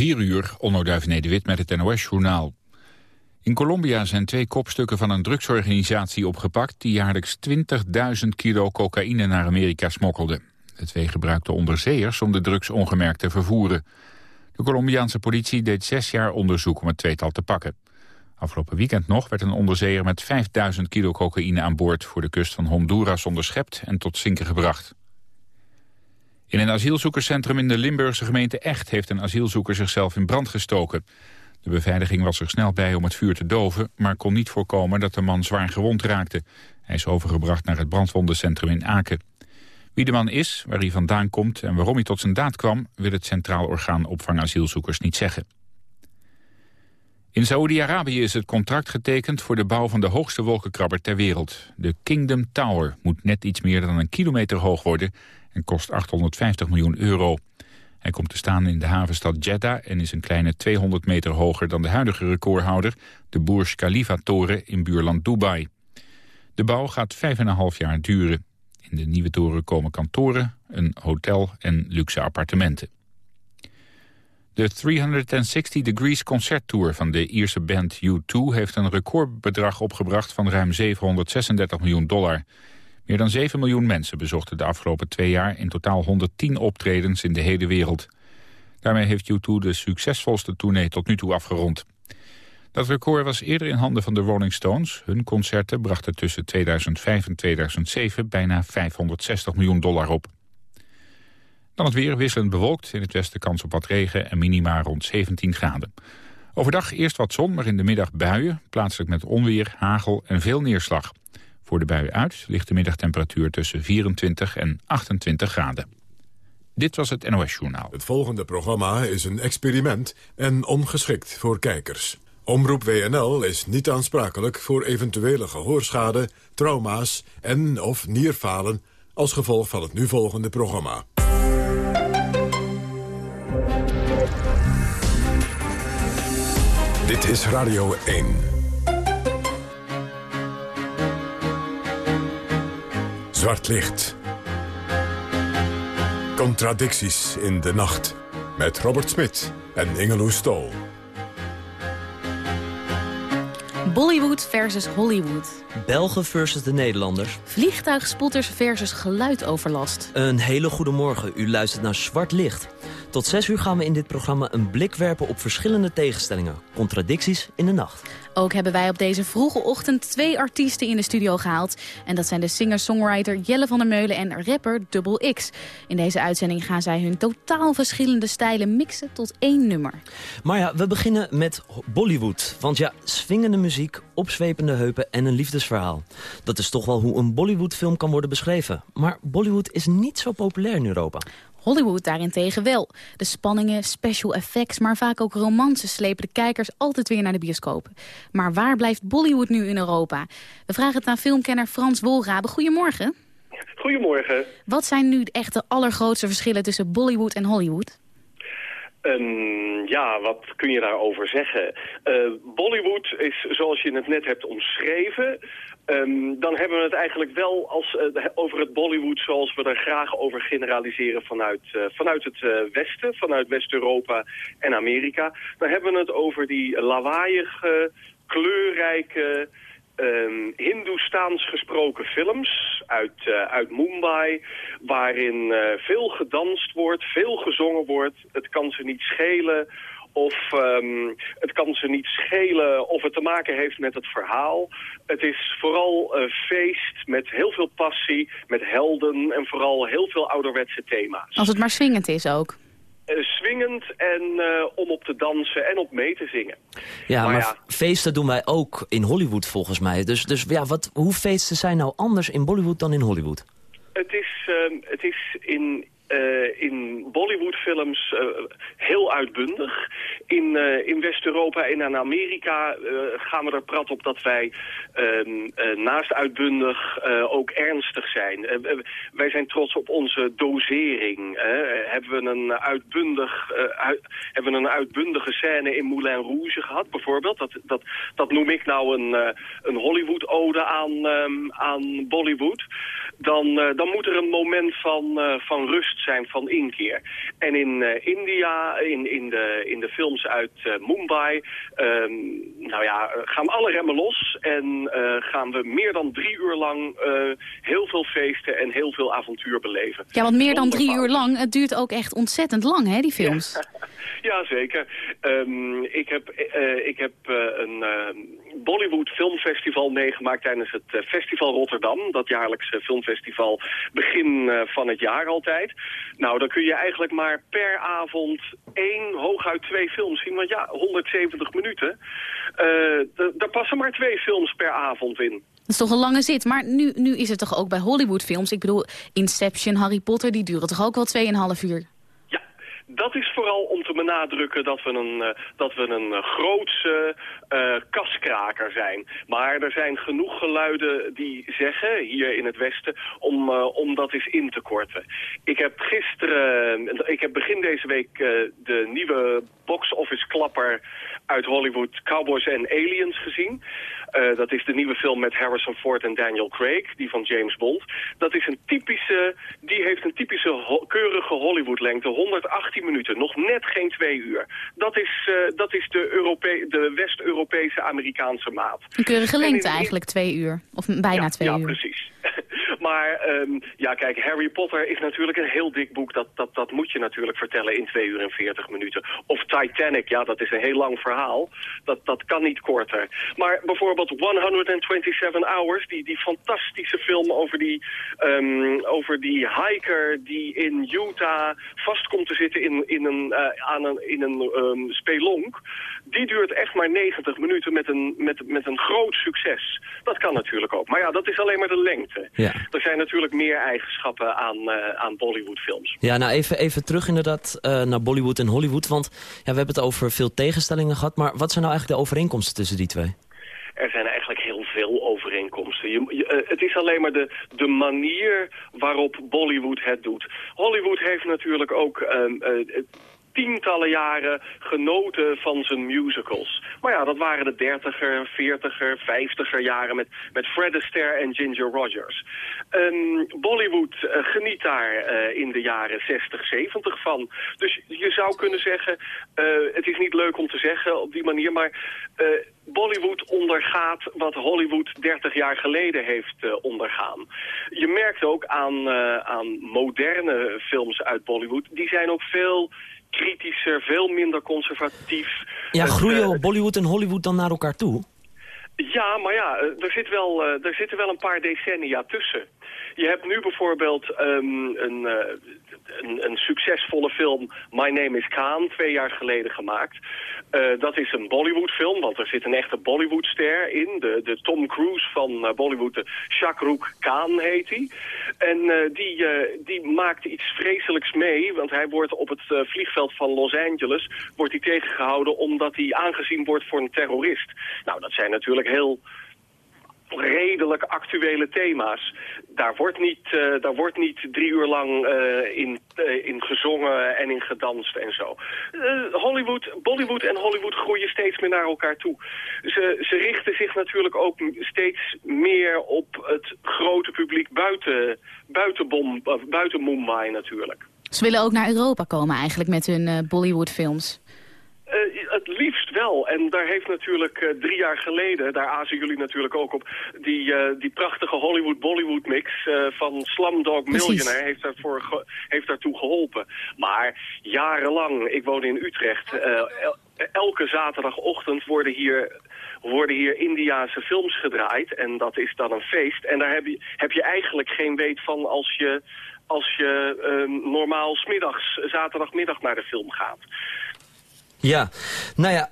4 uur, Onnoduif Nederwit met het NOS-journaal. In Colombia zijn twee kopstukken van een drugsorganisatie opgepakt... die jaarlijks 20.000 kilo cocaïne naar Amerika smokkelden. De twee gebruikten onderzeeërs om de drugs ongemerkt te vervoeren. De Colombiaanse politie deed zes jaar onderzoek om het tweetal te pakken. Afgelopen weekend nog werd een onderzeeër met 5000 kilo cocaïne aan boord... voor de kust van Honduras onderschept en tot zinken gebracht. In een asielzoekerscentrum in de Limburgse gemeente Echt... heeft een asielzoeker zichzelf in brand gestoken. De beveiliging was er snel bij om het vuur te doven... maar kon niet voorkomen dat de man zwaar gewond raakte. Hij is overgebracht naar het brandwondencentrum in Aken. Wie de man is, waar hij vandaan komt en waarom hij tot zijn daad kwam... wil het Centraal Orgaan Opvang Asielzoekers niet zeggen. In Saoedi-Arabië is het contract getekend voor de bouw van de hoogste wolkenkrabber ter wereld. De Kingdom Tower moet net iets meer dan een kilometer hoog worden en kost 850 miljoen euro. Hij komt te staan in de havenstad Jeddah en is een kleine 200 meter hoger dan de huidige recordhouder, de Burj Khalifa-toren in buurland Dubai. De bouw gaat 5,5 jaar duren. In de nieuwe toren komen kantoren, een hotel en luxe appartementen. De 360 Degrees concerttour van de Ierse band U2 heeft een recordbedrag opgebracht van ruim 736 miljoen dollar. Meer dan 7 miljoen mensen bezochten de afgelopen twee jaar in totaal 110 optredens in de hele wereld. Daarmee heeft U2 de succesvolste tournee tot nu toe afgerond. Dat record was eerder in handen van de Rolling Stones. Hun concerten brachten tussen 2005 en 2007 bijna 560 miljoen dollar op. Dan het weer wisselend bewolkt. In het westen kans op wat regen en minima rond 17 graden. Overdag eerst wat zon, maar in de middag buien. Plaatselijk met onweer, hagel en veel neerslag. Voor de buien uit ligt de middagtemperatuur tussen 24 en 28 graden. Dit was het NOS Journaal. Het volgende programma is een experiment en ongeschikt voor kijkers. Omroep WNL is niet aansprakelijk voor eventuele gehoorschade, trauma's en of nierfalen als gevolg van het nu volgende programma. Dit is Radio 1. Zwart licht. Contradicties in de nacht. Met Robert Smit en Ingeloes Stol. Bollywood versus Hollywood. Belgen versus de Nederlanders. Vliegtuigspotters versus geluidoverlast. Een hele goede morgen. U luistert naar Zwart Licht. Tot zes uur gaan we in dit programma een blik werpen op verschillende tegenstellingen. Contradicties in de nacht. Ook hebben wij op deze vroege ochtend twee artiesten in de studio gehaald. En dat zijn de singer-songwriter Jelle van der Meulen en rapper Double X. In deze uitzending gaan zij hun totaal verschillende stijlen mixen tot één nummer. Maar ja, we beginnen met Bollywood. Want ja, swingende muziek, opzwepende heupen en een liefdesverhaal. Dat is toch wel hoe een Bollywood-film kan worden beschreven. Maar Bollywood is niet zo populair in Europa. Hollywood daarentegen wel. De spanningen, special effects, maar vaak ook romances slepen de kijkers altijd weer naar de bioscopen. Maar waar blijft Bollywood nu in Europa? We vragen het aan filmkenner Frans Wolrabe. Goedemorgen. Goedemorgen. Wat zijn nu echt de allergrootste verschillen tussen Bollywood en Hollywood? Um, ja, wat kun je daarover zeggen? Uh, Bollywood is, zoals je het net hebt omschreven... Um, dan hebben we het eigenlijk wel als, uh, over het Bollywood zoals we er graag over generaliseren vanuit, uh, vanuit het Westen, vanuit West-Europa en Amerika. Dan hebben we het over die lawaaiige, kleurrijke, um, Hindoestaans gesproken films uit, uit Mumbai... waarin veel gedanst wordt, veel gezongen wordt. Het kan ze niet schelen of um, het kan ze niet schelen of het te maken heeft met het verhaal. Het is vooral een feest met heel veel passie, met helden en vooral heel veel ouderwetse thema's. Als het maar swingend is ook. Uh, swingend en uh, om op te dansen en op mee te zingen. Ja, maar, maar ja. feesten doen wij ook in Hollywood volgens mij. Dus, dus ja, wat, hoe feesten zijn nou anders in Bollywood dan in Hollywood? Het is, uh, het is in uh, in Bollywoodfilms uh, heel uitbundig. In, uh, in West-Europa en in Amerika gaan we er prat op dat wij ehm, naast uitbundig ook ernstig zijn. wij zijn trots op onze dosering. hebben, we een uitbundig, uit, hebben we een uitbundige scène in Moulin Rouge gehad bijvoorbeeld. Dat, dat, dat noem ik nou een, een Hollywood-ode aan, um, aan Bollywood. Dan, dan moet er een moment van, van rust zijn van inkeer. En in India, in, in, de, in de films uit Mumbai, ehm, nou ja, gaan alle remmen los en gaan we meer dan drie uur lang heel veel feesten en heel veel avontuur beleven. Ja, want meer dan drie uur lang, het duurt ook echt ontzettend lang, hè, die films. Ja, zeker. Um, ik heb, uh, ik heb uh, een uh, Bollywood Filmfestival meegemaakt tijdens het Festival Rotterdam. Dat jaarlijkse filmfestival begin van het jaar altijd. Nou, dan kun je eigenlijk maar per avond één, hooguit twee films zien. Want ja, 170 minuten. daar passen maar twee films per avond in. Dat is toch een lange zit. Maar nu, nu is het toch ook bij Hollywoodfilms. Ik bedoel, Inception, Harry Potter, die duren toch ook wel 2,5 uur? Dat is vooral om te benadrukken dat we een, uh, dat we een uh, grootse uh, kaskraker zijn. Maar er zijn genoeg geluiden die zeggen, hier in het Westen, om, om dat eens in te korten. Ik heb gisteren, ik heb begin deze week de nieuwe box-office klapper uit Hollywood Cowboys en Aliens gezien. Uh, dat is de nieuwe film met Harrison Ford en Daniel Craig, die van James Bond. Dat is een typische, die heeft een typische ho keurige Hollywood-lengte, 118 minuten, nog net geen twee uur. Dat is, uh, dat is de, Europe de West-Europese Amerikaanse maat. Een keurige lengte eigenlijk, twee uur, of bijna twee ja, uur. Ja, precies. maar um, ja, kijk, Harry Potter is natuurlijk een heel dik boek. Dat, dat, dat moet je natuurlijk vertellen in 2 uur en 40 minuten. Of Titanic, ja, dat is een heel lang verhaal. Dat, dat kan niet korter. Maar bijvoorbeeld 127 Hours, die, die fantastische film over die, um, over die hiker die in Utah vast komt te zitten in, in een, uh, aan een, in een um, spelonk. Die duurt echt maar 90 minuten met een, met, met een groot succes. Dat kan natuurlijk ook. Maar ja, dat is alleen maar de lengte. Ja. Er zijn natuurlijk meer eigenschappen aan, uh, aan Bollywoodfilms. Ja, nou even, even terug inderdaad uh, naar Bollywood en Hollywood. Want ja, we hebben het over veel tegenstellingen gehad. Maar wat zijn nou eigenlijk de overeenkomsten tussen die twee? Er zijn eigenlijk heel veel overeenkomsten. Je, je, uh, het is alleen maar de, de manier waarop Bollywood het doet. Hollywood heeft natuurlijk ook... Um, tientallen jaren genoten van zijn musicals. Maar ja, dat waren de dertiger, veertiger, vijftiger jaren met, met Fred Astaire en Ginger Rogers. Um, Bollywood uh, geniet daar uh, in de jaren 60, 70 van. Dus je zou kunnen zeggen, uh, het is niet leuk om te zeggen op die manier, maar Bollywood ondergaat wat Hollywood 30 jaar geleden heeft ondergaan. Je merkt ook aan, aan moderne films uit Bollywood, die zijn ook veel kritischer, veel minder conservatief. Ja, groeien uh, Bollywood en Hollywood dan naar elkaar toe? Ja, maar ja, er, zit wel, uh, er zitten wel een paar decennia tussen. Je hebt nu bijvoorbeeld um, een, uh, een, een, succesvolle film, My Name is Khan, twee jaar geleden gemaakt. Uh, dat is een Bollywood-film, want er zit een echte Bollywood-ster in. De, de Tom Cruise van uh, Bollywood, de Shakruk Khan heet hij. En uh, die, die maakt iets vreselijks mee, want hij wordt op het vliegveld van Los Angeles wordt hij tegengehouden omdat hij aangezien wordt voor een terrorist. Nou, dat zijn natuurlijk heel redelijk actuele thema's. Daar wordt niet, uh, daar wordt niet drie uur lang uh, in, uh, in gezongen en in gedanst en zo. Hollywood, Bollywood en Hollywood groeien steeds meer naar elkaar toe. Ze, ze richten zich natuurlijk ook steeds meer op het grote publiek buiten, buiten, Bom, buiten Mumbai natuurlijk. Ze willen ook naar Europa komen eigenlijk met hun Bollywood films. Uh, het liefst wel. En daar heeft natuurlijk uh, drie jaar geleden, daar azen jullie natuurlijk ook op, die, uh, die prachtige Hollywood-Bollywood mix van Slumdog Millionaire heeft, daarvoor ge heeft daartoe geholpen. Maar jarenlang, ik woon in Utrecht, el elke zaterdagochtend worden hier worden hier Indiaanse films gedraaid. En dat is dan een feest. En daar heb je, heb je eigenlijk geen weet van als je, als je uh, normaal smiddags, zaterdagmiddag naar de film gaat. Ja, nou ja,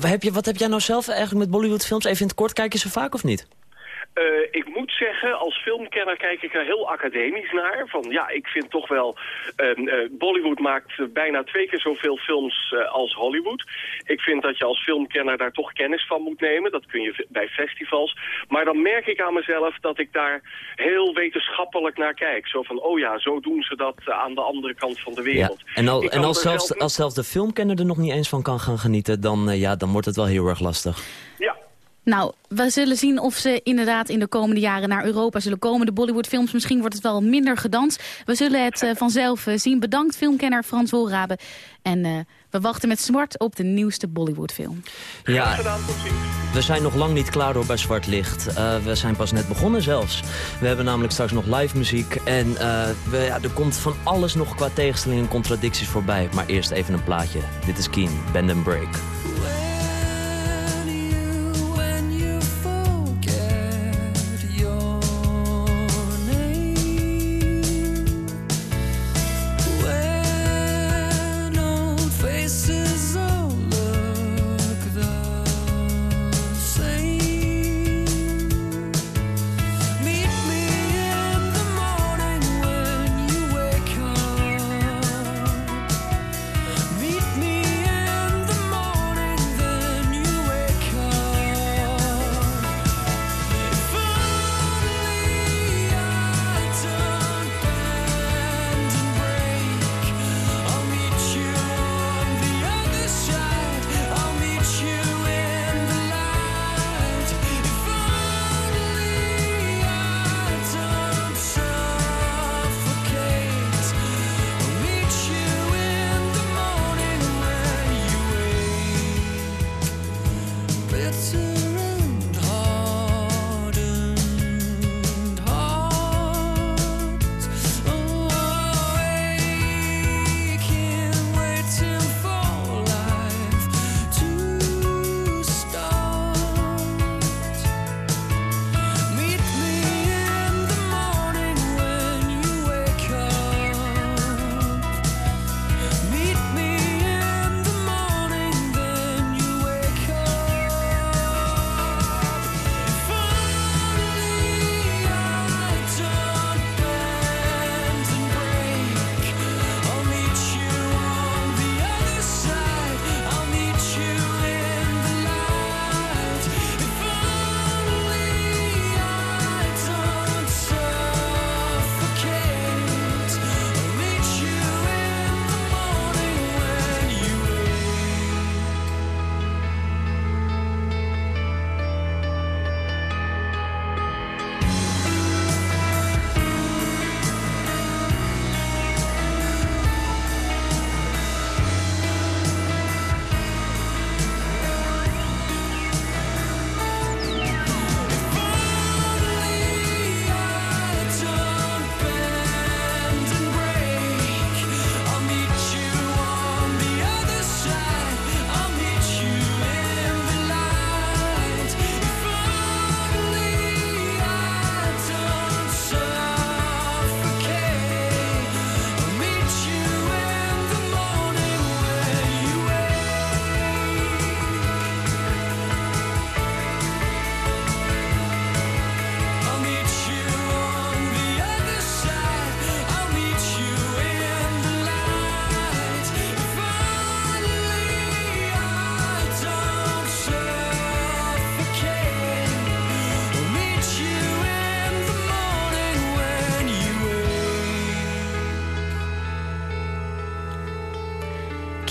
heb je, wat heb jij nou zelf eigenlijk met Bollywood films? Even in het kort, kijk je ze vaak of niet? Uh, ik moet zeggen, als filmkenner kijk ik er heel academisch naar. Van ja, ik vind toch wel... Uh, uh, Bollywood maakt bijna twee keer zoveel films als Hollywood. Ik vind dat je als filmkenner daar toch kennis van moet nemen. Dat kun je bij festivals. Maar dan merk ik aan mezelf dat ik daar heel wetenschappelijk naar kijk. Zo van, oh ja, zo doen ze dat aan de andere kant van de wereld. Ja. En, al, en als, zelfs, als zelfs de filmkenner er nog niet eens van kan gaan genieten... dan, ja, dan wordt het wel heel erg lastig. Ja, Nou, we zullen zien of ze inderdaad in de komende jaren naar Europa zullen komen. De Bollywoodfilms, misschien wordt het wel minder gedanst. We zullen het uh, vanzelf uh, zien. Bedankt filmkenner Frans Wolrabe. En uh, we wachten met zwart op de nieuwste Bollywoodfilm. Ja, we zijn nog lang niet klaar door bij Zwart Licht. we zijn pas net begonnen zelfs. We hebben namelijk straks nog live muziek. En we, ja, er komt van alles nog qua tegenstellingen en contradicties voorbij. Maar eerst even een plaatje. Dit is Keen, Bend and Break.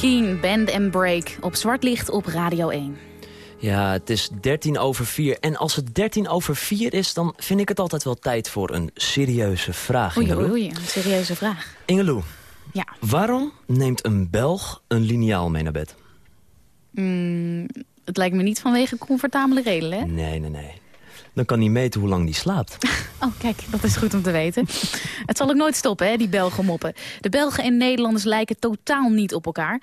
Keen, Band and Break op Zwart Licht op Radio 1. Ja, het is 13 over 4. En als het 13 over 4 is, dan vind ik het altijd wel tijd voor een serieuze vraag. Oei, oei, oei, een serieuze vraag. Ingeloe, ja. waarom neemt een Belg een liniaal mee naar bed? Mm, het lijkt me niet vanwege comfortabele redenen, hè? Nee, nee, nee dan kan hij meten hoe lang die slaapt. Oh, kijk, dat is goed om te weten. Het zal ook nooit stoppen, hè, die Belgen moppen. De Belgen en Nederlanders lijken totaal niet op elkaar.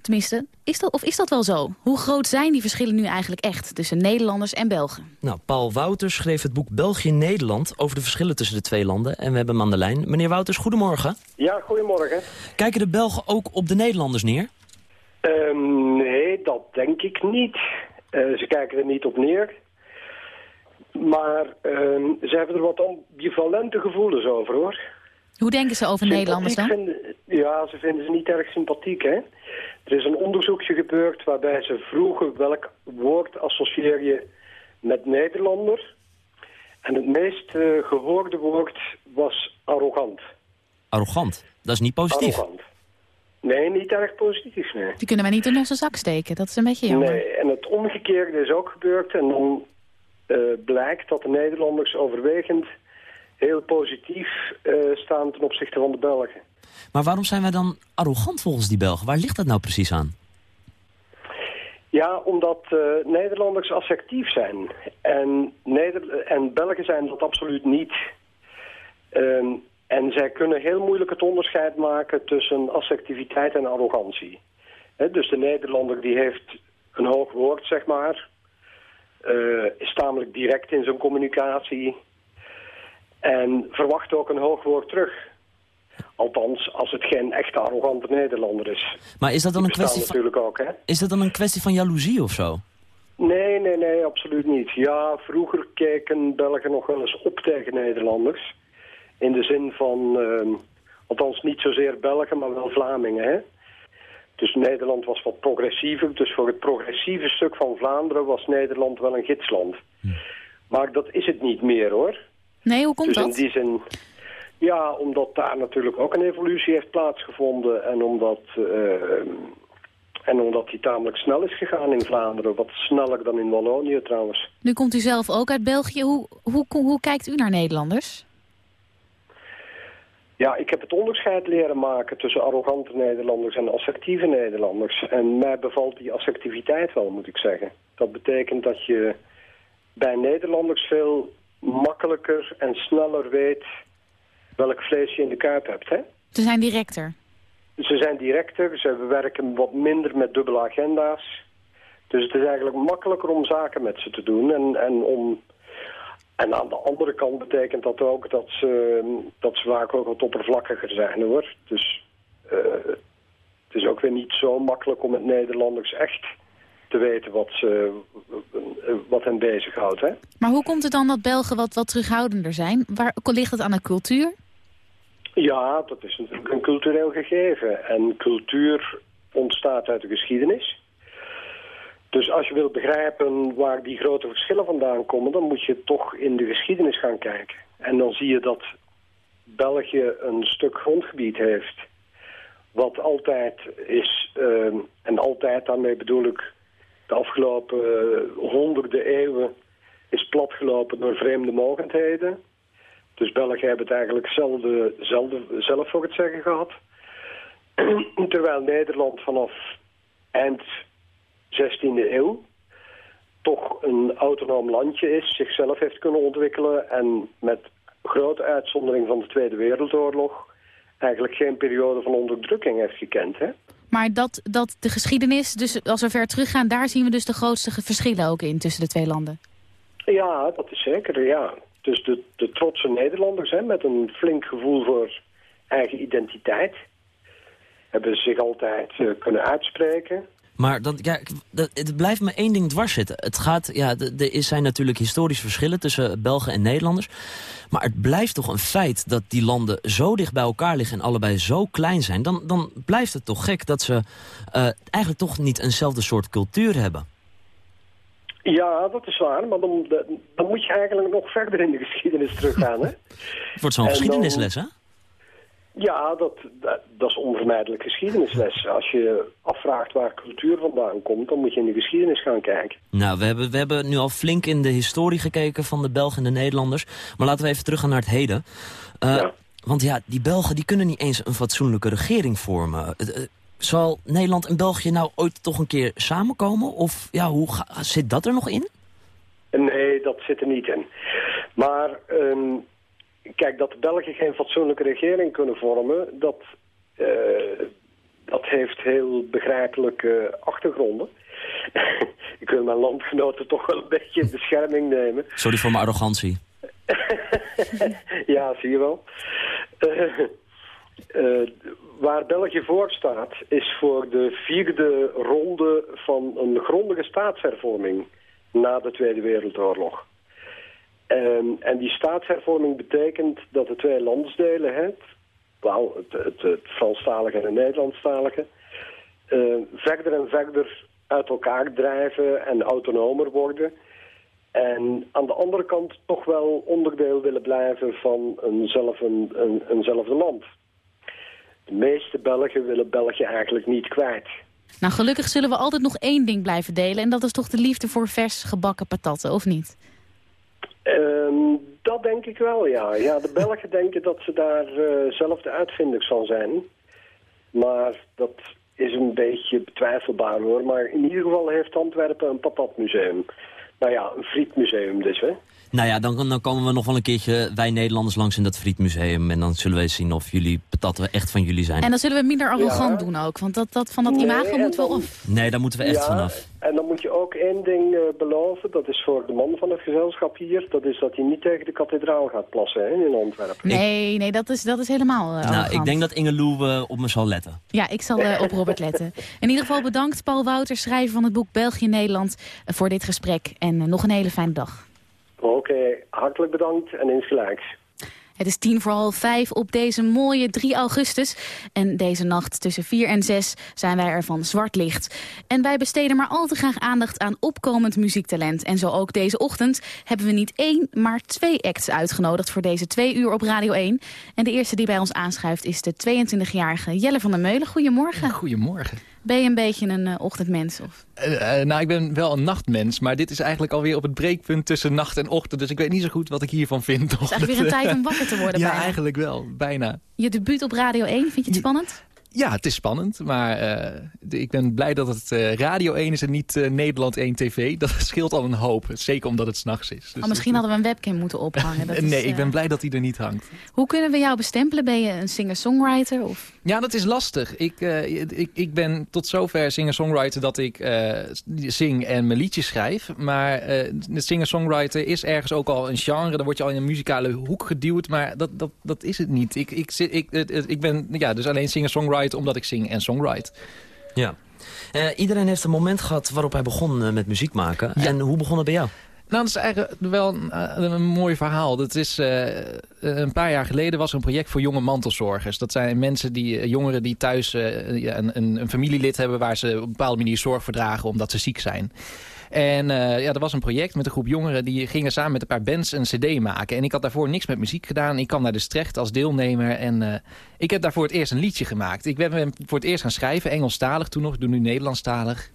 Tenminste, is dat, of is dat wel zo? Hoe groot zijn die verschillen nu eigenlijk echt tussen Nederlanders en Belgen? Nou, Paul Wouters schreef het boek België-Nederland over de verschillen tussen de twee landen. En we hebben hem aan de lijn. Meneer Wouters, goedemorgen. Ja, goedemorgen. Kijken de Belgen ook op de Nederlanders neer? Um, nee, dat denk ik niet. Uh, ze kijken er niet op neer. Maar uh, ze hebben er wat ambivalente gevoelens over, hoor. Hoe denken ze over Nederlanders dan? Vinden, ja, ze vinden ze niet erg sympathiek, hè. Er is een onderzoekje gebeurd waarbij ze vroegen welk woord associeer je met Nederlander. En het meest uh, gehoorde woord was arrogant. Arrogant? Dat is niet positief. Arrogant. Nee, niet erg positief, nee. Die kunnen wij niet in onze zak steken. Dat is een beetje jammer. Nee, en het omgekeerde is ook gebeurd. En dan blijkt dat de Nederlanders overwegend heel positief uh, staan ten opzichte van de Belgen. Maar waarom zijn wij dan arrogant volgens die Belgen? Waar ligt dat nou precies aan? Ja, omdat uh, Nederlanders assertief zijn. En, Neder en Belgen zijn dat absoluut niet. Uh, en zij kunnen heel moeilijk het onderscheid maken tussen assertiviteit en arrogantie. He, dus de Nederlander die heeft een hoog woord, zeg maar. Uh, is tamelijk direct in zijn communicatie. En verwacht ook een hoog woord terug. Althans, als het geen echte arrogante Nederlander is. Maar is dat dan een kwestie van... ook, hè? Is dat dan een kwestie van jaloezie of zo? Nee, nee, nee, absoluut niet. Ja, vroeger keken Belgen nog wel eens op tegen Nederlanders. In de zin van, uh, althans niet zozeer Belgen, maar wel Vlamingen, hè? Dus Nederland was wat progressiever. Dus voor het progressieve stuk van Vlaanderen was Nederland wel een gidsland. Hm. Maar dat is het niet meer, hoor. Nee, hoe komt dus dat? in die zin... Ja, omdat daar natuurlijk ook een evolutie heeft plaatsgevonden. En omdat, uh, en omdat die tamelijk snel is gegaan in Vlaanderen. Wat sneller dan in Wallonië trouwens. Nu komt u zelf ook uit België. Hoe, hoe, hoe kijkt u naar Nederlanders? Ja, ik heb het onderscheid leren maken tussen arrogante Nederlanders en assertieve Nederlanders. En mij bevalt die assertiviteit wel, moet ik zeggen. Dat betekent dat je bij Nederlanders veel makkelijker en sneller weet welk vlees je in de kuip hebt. Hè? Ze zijn directer? Ze zijn directer, ze werken wat minder met dubbele agenda's. Dus het is eigenlijk makkelijker om zaken met ze te doen en, en om... En aan de andere kant betekent dat ook dat ze, dat ze vaak ook wat oppervlakkiger zijn hoor. Dus uh, het is ook weer niet zo makkelijk om het Nederlanders echt te weten wat, ze, wat hen bezighoudt. Hè? Maar hoe komt het dan dat Belgen wat, wat terughoudender zijn? Waar ligt het aan de cultuur? Ja, dat is natuurlijk een cultureel gegeven. En cultuur ontstaat uit de geschiedenis. Dus als je wilt begrijpen waar die grote verschillen vandaan komen... dan moet je toch in de geschiedenis gaan kijken. En dan zie je dat België een stuk grondgebied heeft... wat altijd is, uh, en altijd daarmee bedoel ik... de afgelopen uh, honderden eeuwen is platgelopen door vreemde mogendheden... Dus België hebben het eigenlijk zelden, zelden, zelf voor het zeggen gehad. Terwijl Nederland vanaf eind 16e eeuw toch een autonoom landje is, zichzelf heeft kunnen ontwikkelen en met grote uitzondering van de Tweede Wereldoorlog eigenlijk geen periode van onderdrukking heeft gekend. Hè? Maar dat, dat de geschiedenis, dus als we ver teruggaan, daar zien we dus de grootste verschillen ook in tussen de twee landen? Ja, dat is zeker, ja. Dus de, de trotse Nederlanders hè, met een flink gevoel voor eigen identiteit... hebben zich altijd uh, kunnen uitspreken. Maar dat, ja, dat, het blijft me één ding dwars zitten. Het gaat, ja, er zijn natuurlijk historische verschillen tussen Belgen en Nederlanders. Maar het blijft toch een feit dat die landen zo dicht bij elkaar liggen... en allebei zo klein zijn. Dan, dan blijft het toch gek dat ze uh, eigenlijk toch niet eenzelfde soort cultuur hebben. Ja, dat is waar. Maar dan, dan moet je eigenlijk nog verder in de geschiedenis teruggaan. Hè? Het wordt zo'n geschiedenisles, hè? Ja, dat, dat, dat, is onvermijdelijk geschiedenisles. Als je afvraagt waar cultuur vandaan komt, dan moet je in de geschiedenis gaan kijken. Nou, we hebben, we hebben nu al flink in de historie gekeken van de Belgen en de Nederlanders. Maar laten we even teruggaan naar het heden. Uh, ja. Want ja, die Belgen die kunnen niet eens een fatsoenlijke regering vormen. Uh, zal Nederland en België nou ooit toch een keer samenkomen? Of ja, hoe zit dat er nog in? Nee, dat zit er niet in. Maar um, kijk, dat de Belgen geen fatsoenlijke regering kunnen vormen... dat, uh, dat heeft heel begrijpelijke achtergronden. Ik wil mijn landgenoten toch wel een beetje in bescherming nemen. Sorry voor mijn arrogantie. ja, zie je wel. Uh, uh, waar België voor staat is voor de vierde ronde van een grondige staatshervorming na de Tweede Wereldoorlog. En, en die staatshervorming betekent dat de twee landsdelen, het, het, Franstalige en het Nederlandstalige, uh, verder en verder uit elkaar drijven en autonomer worden. En aan de andere kant toch wel onderdeel willen blijven van eenzelfde, een, eenzelfde land. de meeste Belgen willen België eigenlijk niet kwijt. Nou, gelukkig zullen we altijd nog één ding blijven delen. En dat is toch de liefde voor vers gebakken patatten, of niet? Ehm, dat denk ik wel, ja. ja de Belgen denken dat ze daar uh, zelf de uitvinders van zijn. Maar dat is een beetje betwijfelbaar hoor. Maar in ieder geval heeft Antwerpen een patatmuseum. Nou ja, een frietmuseum dus, hè. Nou ja, dan, dan komen we nog wel een keertje, wij Nederlanders, langs in dat Frietmuseum. En dan zullen we eens zien of jullie patatten echt van jullie zijn. En dan zullen we minder arrogant doen ook. Want dat, dat, van dat nee, imago moeten we af. Nee, daar moeten we echt ja, vanaf. En dan moet je ook één ding uh, beloven. Dat is voor de man van het gezelschap hier. Dat is dat hij niet tegen de kathedraal gaat plassen hè, in Antwerpen. Nee, nee dat, is, dat is helemaal uh, Nou, ik denk dat Inge Lou uh, op me zal letten. Ja, ik zal op Robert letten. In ieder geval bedankt Paul Wouter, schrijver van het boek België-Nederland... voor dit gesprek. En nog een hele fijne dag. Oké, hartelijk bedankt en insgelijks. Het is tien voor half vijf op deze mooie 3 augustus. En deze nacht tussen 4 en 6 zijn wij er van zwart licht. En wij besteden maar al te graag aandacht aan opkomend muziektalent. En zo ook deze ochtend hebben we niet één, maar twee acts uitgenodigd... voor deze twee uur op Radio 1. En de eerste die bij ons aanschuift is de 22-jarige Jelle van der Meulen. Goedemorgen. Goedemorgen. Ben je een beetje een uh, ochtendmens? Of? Uh, nou, ik ben wel een nachtmens. Maar dit is eigenlijk alweer op het breekpunt tussen nacht en ochtend. Dus ik weet niet zo goed wat ik hiervan vind. Het is eigenlijk weer een tijd om wakker te worden Ja, bijna. eigenlijk wel. Bijna. Je debuut op Radio 1, vind je het spannend? Ja, het is spannend, maar uh, ik ben blij dat het uh, Radio 1 is en niet uh, Nederland 1 TV. Dat scheelt al een hoop, zeker omdat het s'nachts is. Dus oh, misschien hadden we een webcam moeten ophangen. Dat nee, is, ik ben blij dat die er niet hangt. Hoe kunnen we jou bestempelen? Ben je een singer-songwriter? Of? Ja, dat is lastig. Ik, ik, ik ben tot zover singer-songwriter dat ik zing en mijn liedjes schrijf. Maar de singer-songwriter is ergens ook al een genre. Dan word je al in een muzikale hoek geduwd, maar dat, dat, dat is het niet. Ik, ik, ik, ik, ik ben ja, dus alleen singer-songwriter omdat ik zing en songwrite. Ja. Uh, iedereen heeft een moment gehad waarop hij begon uh, met muziek maken. Ja. En hoe begon het bij jou? Nou, dat is eigenlijk wel een, een, een mooi verhaal. Dat is, uh, een paar jaar geleden was er een project voor jonge mantelzorgers. Dat zijn mensen, die, jongeren die thuis een, een, een familielid hebben... waar ze op een bepaalde manier zorg voor dragen omdat ze ziek zijn. En uh, ja, er was een project met een groep jongeren... die gingen samen met een paar bands een cd maken. En ik had daarvoor niks met muziek gedaan. Ik kwam naar de terecht als deelnemer. En uh, ik heb daarvoor het eerst een liedje gemaakt. Ik ben voor het eerst gaan schrijven, Engelstalig toen nog. Ik doe nu Nederlandstalig.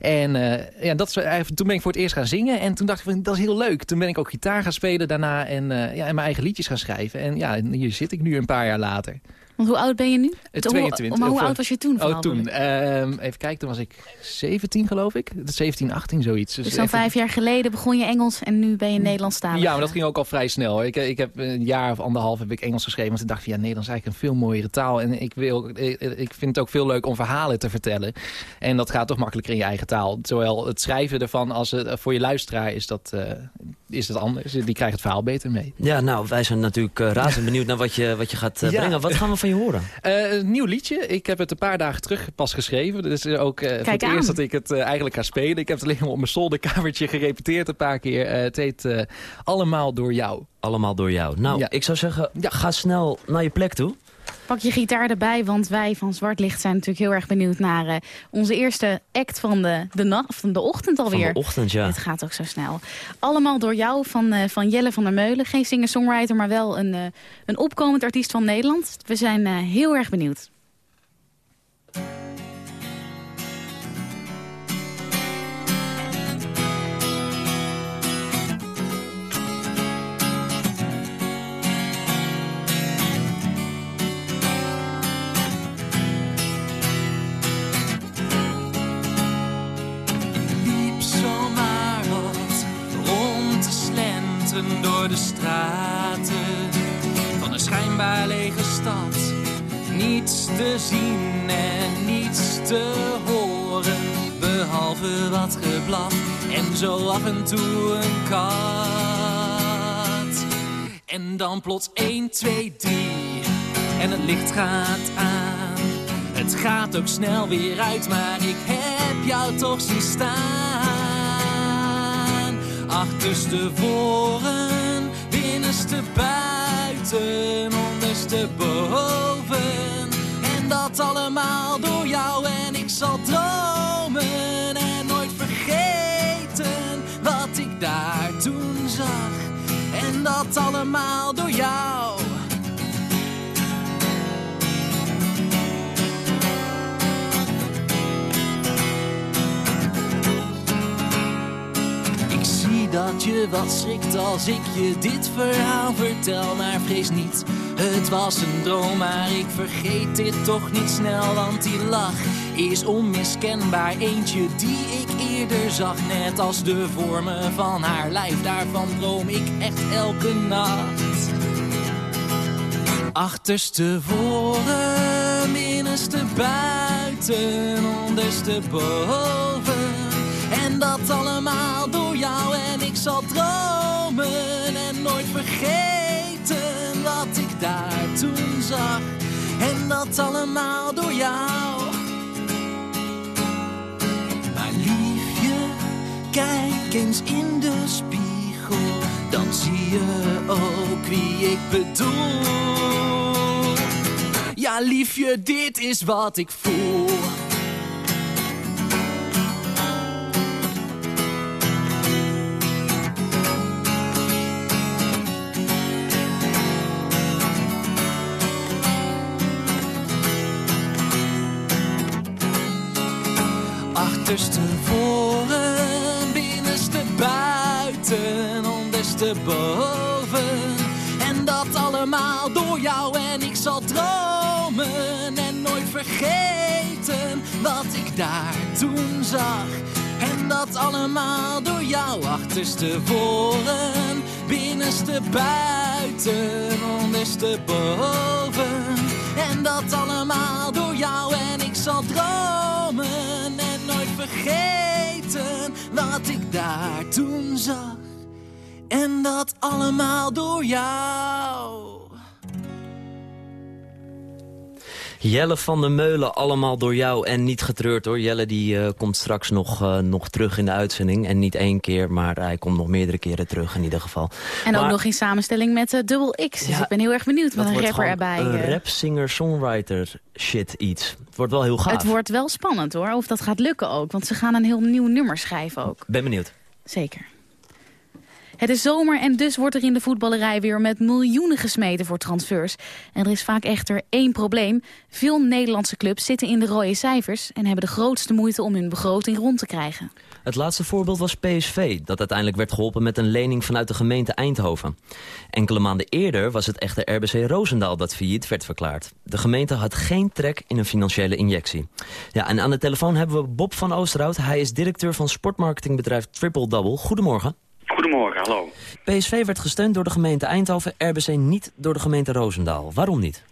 En uh, ja, dat, toen ben ik voor het eerst gaan zingen. En toen dacht ik, dat is heel leuk. Toen ben ik ook gitaar gaan spelen daarna. En, ja, en mijn eigen liedjes gaan schrijven. En ja, hier zit ik nu een paar jaar later. Want hoe oud ben je nu? 22. Hoe, maar hoe oud was je toen? Oh, toen. Uh, even kijken, toen was ik 17 geloof ik. 17, 18 zoiets. Dus, dus dan even... vijf jaar geleden begon je Engels en nu ben je Nederlandstalig. Ja, maar dat ging ook al vrij snel. Ik, ik heb een jaar of anderhalf heb ik Engels geschreven. Want ik dacht, ja, Nederlands is eigenlijk een veel mooiere taal. En ik, wil, ik, ik vind het ook veel leuk om verhalen te vertellen. En dat gaat toch makkelijker in je eigen taal. Zowel het schrijven ervan als het, voor je luisteraar is dat, uh, is dat anders. Die krijgt het verhaal beter mee. Ja, nou, wij zijn natuurlijk uh, razend benieuwd naar wat je, wat je gaat uh, ja. brengen. Wat gaan we van je horen? een nieuw liedje. Ik heb het een paar dagen terug pas geschreven. Dus ook uh, voor het aan. eerst dat ik het uh, eigenlijk ga spelen. Ik heb het alleen op mijn zolderkamertje gerepeteerd een paar keer. Uh, het heet Allemaal Door Jou. Allemaal Door Jou. Nou, ja. ik zou zeggen, ja. ga snel naar je plek toe. Pak je gitaar erbij, want wij van Zwartlicht zijn natuurlijk heel erg benieuwd naar uh, onze eerste act van de, de, nacht, van de ochtend alweer. Van de ochtend, ja. Het gaat ook zo snel. Allemaal door jou van, uh, van Jelle van der Meulen. Geen singer-songwriter, maar wel een, uh, een opkomend artiest van Nederland. We zijn heel erg benieuwd. Door de straten van een schijnbaar lege stad. Niets te zien en niets te horen, behalve wat geblaf en zo af en toe een kat. En dan plots 1, 2, 3 en het licht gaat aan. Het gaat ook snel weer uit, maar ik heb jou toch zien staan achterste voren, binnenste buiten, onderste boven. En dat allemaal door jou en ik zal dromen en nooit vergeten wat ik daar toen zag. En dat allemaal door jou. Dat je wat schrikt als ik je dit verhaal vertel. Maar vrees niet, het was een droom, maar ik vergeet dit toch niet snel. Want die lach is onmiskenbaar eentje die ik eerder zag. Net als de vormen van haar lijf, daarvan droom ik echt elke nacht. Achterste voren, binnenste buiten, onderste boven. En dat allemaal zal dromen en nooit vergeten wat ik daar toen zag. En dat allemaal door jou. Maar liefje, kijk eens in de spiegel, dan zie je ook wie ik bedoel. Ja, liefje, dit is wat ik voel. Achterste voren, binnenste buiten, onderste boven. En dat allemaal door jou en ik zal dromen en nooit vergeten wat ik daar toen zag. En dat allemaal door jou, achterste voren, binnenste buiten, onderste boven. En dat allemaal door jou en ik zal dromen vergeten wat ik daar toen zag. En dat allemaal door jou. Jelle van der Meulen, allemaal door jou en niet getreurd hoor. Jelle die eh, komt straks nog, eh, nog terug in de uitzending. En niet één keer, maar hij komt nog meerdere keren terug in ieder geval. En ook nog in samenstelling met uh, Double X. Dus Ja, ik ben heel erg benieuwd wat een rapper erbij... Een eh, rap, singer, songwriter shit iets. Het wordt wel heel gaaf. het wordt wel spannend hoor, of dat gaat lukken ook. Want ze gaan een heel nieuw nummer schrijven ook. Ben benieuwd. Zeker. Het is zomer en dus wordt er in de voetballerij weer met miljoenen gesmeten voor transfers. En er is vaak echter één probleem. Veel Nederlandse clubs zitten in de rode cijfers... en hebben de grootste moeite om hun begroting rond te krijgen. Het laatste voorbeeld was PSV, dat uiteindelijk werd geholpen met een lening vanuit de gemeente Eindhoven. Enkele maanden eerder was het echte RBC Roosendaal dat failliet werd verklaard. De gemeente had geen trek in een financiële injectie. Ja, en aan de telefoon hebben we Bob van Oosterhout. Hij is directeur van sportmarketingbedrijf Triple Double. Goedemorgen. Hallo. PSV werd gesteund door de gemeente Eindhoven, RBC niet door de gemeente Roosendaal. Waarom niet?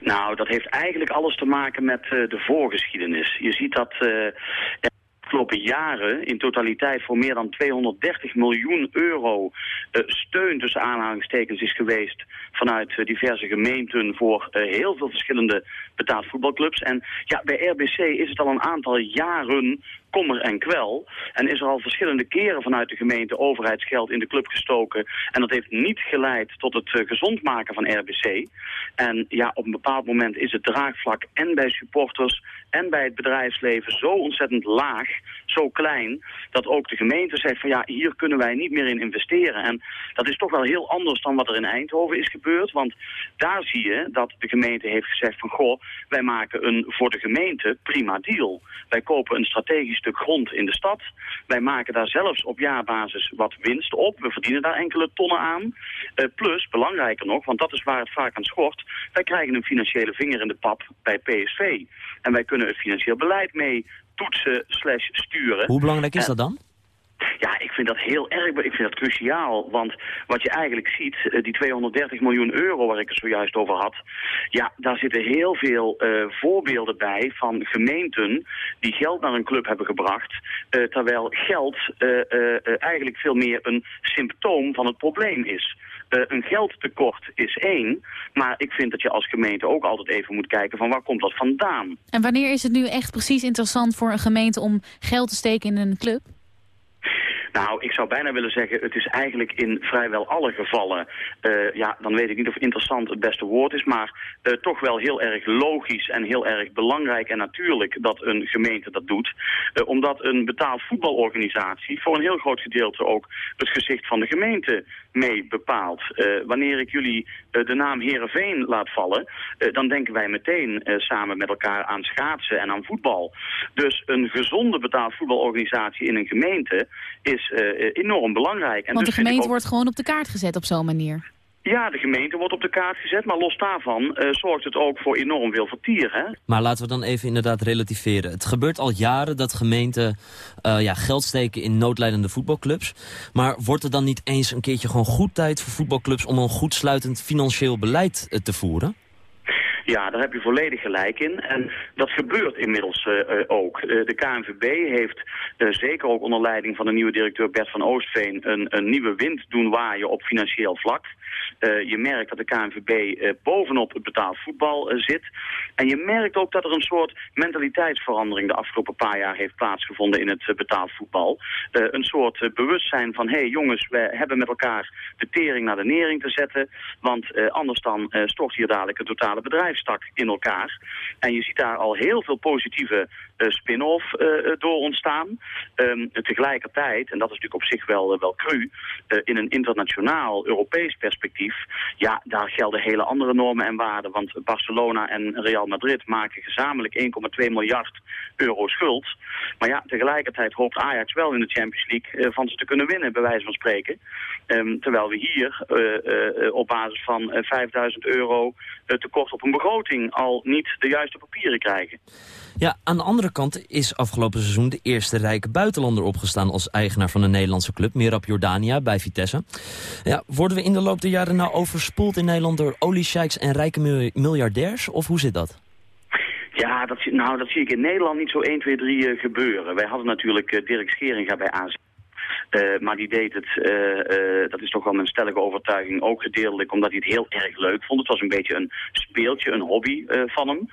Nou, dat heeft eigenlijk alles te maken met eh, de voorgeschiedenis. Je ziet dat er de afgelopen jaren in totaliteit voor meer dan 230 miljoen euro eh, steun tussen aanhalingstekens is geweest vanuit diverse gemeenten voor heel veel verschillende betaald voetbalclubs. En ja, bij RBC is het al een aantal jaren kommer en kwel. En is er al verschillende keren vanuit de gemeente overheidsgeld in de club gestoken. En dat heeft niet geleid tot het eh, gezond maken van RBC. En ja, op een bepaald moment is het draagvlak en bij supporters en bij het bedrijfsleven zo ontzettend laag, zo klein, dat ook de gemeente zegt van ja, hier kunnen wij niet meer in investeren. En dat is toch wel heel anders dan wat er in Eindhoven is gebeurd. Want daar zie je dat de gemeente heeft gezegd van goh, wij maken een voor de gemeente prima deal. Wij kopen een strategisch stuk grond in de stad. Wij maken daar zelfs op jaarbasis wat winst op. We verdienen daar enkele tonnen aan. Eh, plus, belangrijker nog, want dat is waar het vaak aan schort, wij krijgen een financiële vinger in de pap bij PSV. En wij kunnen het financieel beleid mee toetsen slash sturen. Hoe belangrijk is Eh, dat dan? Ja, ik vind dat heel erg, ik vind dat cruciaal. Want wat je eigenlijk ziet, eh, die 230 miljoen euro waar ik het zojuist over had. Ja, daar zitten heel veel eh, voorbeelden bij van gemeenten die geld naar een club hebben gebracht. eh, terwijl geld eigenlijk veel meer een symptoom van het probleem is. Een geldtekort is één, maar ik vind dat je als gemeente ook altijd even moet kijken van waar komt dat vandaan. En wanneer is het nu echt precies interessant voor een gemeente om geld te steken in een club? Nou, ik zou bijna willen zeggen, het is eigenlijk in vrijwel alle gevallen, eh, ja, dan weet ik niet of interessant het beste woord is, maar eh, toch wel heel erg logisch en heel erg belangrijk en natuurlijk dat een gemeente dat doet. Eh, omdat een betaald voetbalorganisatie voor een heel groot gedeelte ook het gezicht van de gemeente mee bepaalt. Wanneer ik jullie de naam Heerenveen laat vallen, dan denken wij meteen samen met elkaar aan schaatsen en aan voetbal. Dus een gezonde betaald voetbalorganisatie in een gemeente is is enorm belangrijk. En Want dus de gemeente wordt gewoon op de kaart gezet op zo'n manier. Ja, de gemeente wordt op de kaart gezet, maar los daarvan uh, zorgt het ook voor enorm veel vertier. Hè? Maar laten we dan even inderdaad relativeren. Het gebeurt al jaren dat gemeenten uh, ja, geld steken in noodlijdende voetbalclubs. Maar wordt er dan niet eens een keertje gewoon goed tijd voor voetbalclubs om een goed sluitend financieel beleid uh, te voeren? Ja, daar heb je volledig gelijk in. En dat gebeurt inmiddels uh, ook. Uh, de KNVB heeft zeker ook onder leiding van de nieuwe directeur Bert van Oostveen een, een nieuwe wind doen waaien op financieel vlak. Uh, je merkt dat de KNVB uh, bovenop het betaald voetbal uh, zit. En je merkt ook dat er een soort mentaliteitsverandering de afgelopen paar jaar heeft plaatsgevonden in het betaald voetbal. een soort bewustzijn van, hé hey, jongens, we hebben met elkaar de tering naar de nering te zetten. Want anders dan stort hier dadelijk een totale bedrijfstak in elkaar. En je ziet daar al heel veel positieve spin-off door ontstaan. Um, tegelijkertijd, en dat is natuurlijk op zich wel, wel cru, in een internationaal Europees perspectief, ja, daar gelden hele andere normen en waarden. Want Barcelona en Real Madrid maken gezamenlijk 1,2 miljard euro schuld. Maar ja, tegelijkertijd hoopt Ajax wel in de Champions League van ze te kunnen winnen, bij wijze van spreken. Um, terwijl we hier op basis van 5000 euro tekort op een begroting al niet de juiste papieren krijgen. Ja, aan de andere kant is afgelopen seizoen de eerste rijke buitenlander opgestaan als eigenaar van een Nederlandse club, Mirab Jordania bij Vitesse. Ja, worden we in de loop der jaren nou overspoeld in Nederland door oliesheiks en rijke miljardairs? Of hoe zit dat? Ja, dat, nou, dat zie ik in Nederland niet zo 1, 2, 3 gebeuren. Wij hadden natuurlijk uh, Dirk Scheringa bij AZ. Uh, maar die deed het, uh, dat is toch wel mijn stellige overtuiging, ook gedeeltelijk omdat hij het heel erg leuk vond. Het was een beetje een speeltje, een hobby van hem.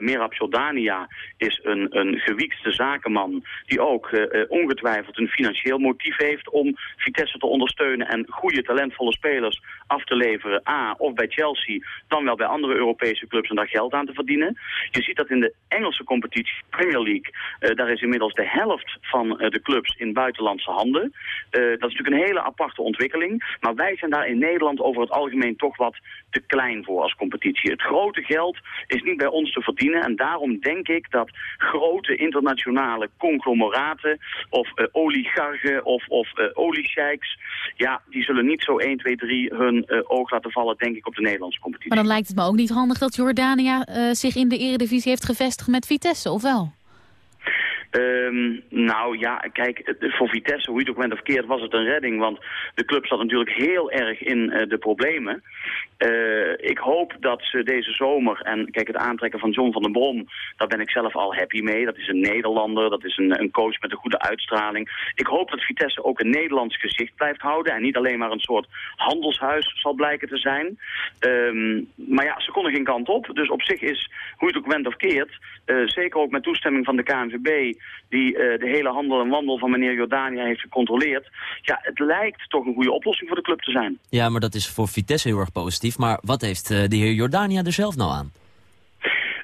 Merab Jordania is een, een gewiekste zakenman die ook ongetwijfeld een financieel motief heeft om Vitesse te ondersteunen en goede talentvolle spelers af te leveren. A, of bij Chelsea, dan wel bij andere Europese clubs en daar geld aan te verdienen. Je ziet dat in de Engelse competitie, Premier League, daar is inmiddels de helft van de clubs in buitenlandse handen. Eh, dat is natuurlijk een hele aparte ontwikkeling. Maar wij zijn daar in Nederland over het algemeen toch wat te klein voor als competitie. Het grote geld is niet bij ons te verdienen. En daarom denk ik dat grote internationale conglomeraten of oligarchen of, of oliesheiks... ja, die zullen niet zo 1, 2, 3 hun uh, oog laten vallen, denk ik, op de Nederlandse competitie. Maar dan lijkt het me ook niet handig dat Jordania zich in de eredivisie heeft gevestigd met Vitesse, of wel? Um, nou ja, kijk, voor Vitesse, hoe je het ook bent of keert, was het een redding. Want de club zat natuurlijk heel erg in uh, de problemen. Uh, ik hoop dat ze deze zomer, en kijk, het aantrekken van John van den Brom, daar ben ik zelf al happy mee. Dat is een Nederlander, dat is een, een coach met een goede uitstraling. Ik hoop dat Vitesse ook een Nederlands gezicht blijft houden en niet alleen maar een soort handelshuis zal blijken te zijn. Um, maar ja, ze konden geen kant op. Dus op zich is, hoe het ook bent of keert, uh, zeker ook met toestemming van de KNVB, die uh, de hele handel en wandel van meneer Jordania heeft gecontroleerd. Ja, het lijkt toch een goede oplossing voor de club te zijn. Ja, maar dat is voor Vitesse heel erg positief. Maar wat heeft uh, de heer Jordania er zelf nou aan?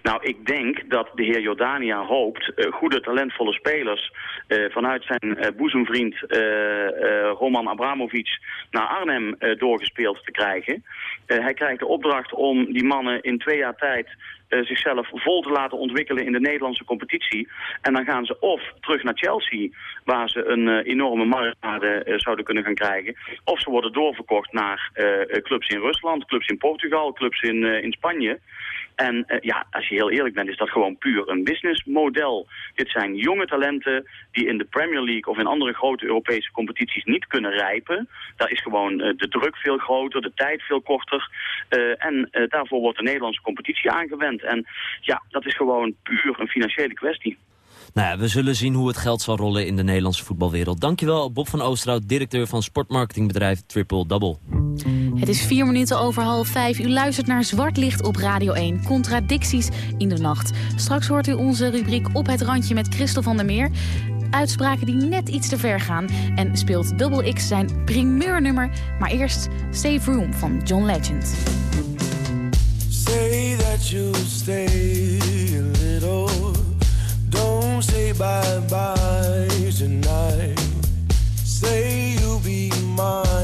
Nou, ik denk dat de heer Jordania hoopt uh, goede, talentvolle spelers uh, vanuit zijn uh, boezemvriend Roman Abramovic naar Arnhem doorgespeeld te krijgen. hij krijgt de opdracht om die mannen in twee jaar tijd zichzelf vol te laten ontwikkelen in de Nederlandse competitie. En dan gaan ze of terug naar Chelsea, waar ze een enorme marktwaarde zouden kunnen gaan krijgen. Of ze worden doorverkocht naar clubs in Rusland, clubs in Portugal, clubs in, in Spanje. En uh, ja, als je heel eerlijk bent, is dat gewoon puur een businessmodel. Dit zijn jonge talenten die in de Premier League of in andere grote Europese competities niet kunnen rijpen. Daar is gewoon uh, de druk veel groter, de tijd veel korter. Uh, en daarvoor wordt de Nederlandse competitie aangewend. En ja, dat is gewoon puur een financiële kwestie. Nou ja, we zullen zien hoe het geld zal rollen in de Nederlandse voetbalwereld. Dankjewel Bob van Oosterhout, directeur van sportmarketingbedrijf Triple Double. Het is vier minuten over half vijf. U luistert naar Zwart Licht op Radio 1. Contradicties in de nacht. Straks hoort u onze rubriek Op het Randje met Christel van der Meer. Uitspraken die net iets te ver gaan. En speelt Double X zijn primeurnummer. Maar eerst Save Room van John Legend. Say that you stay Say bye bye tonight. Say you'll be mine.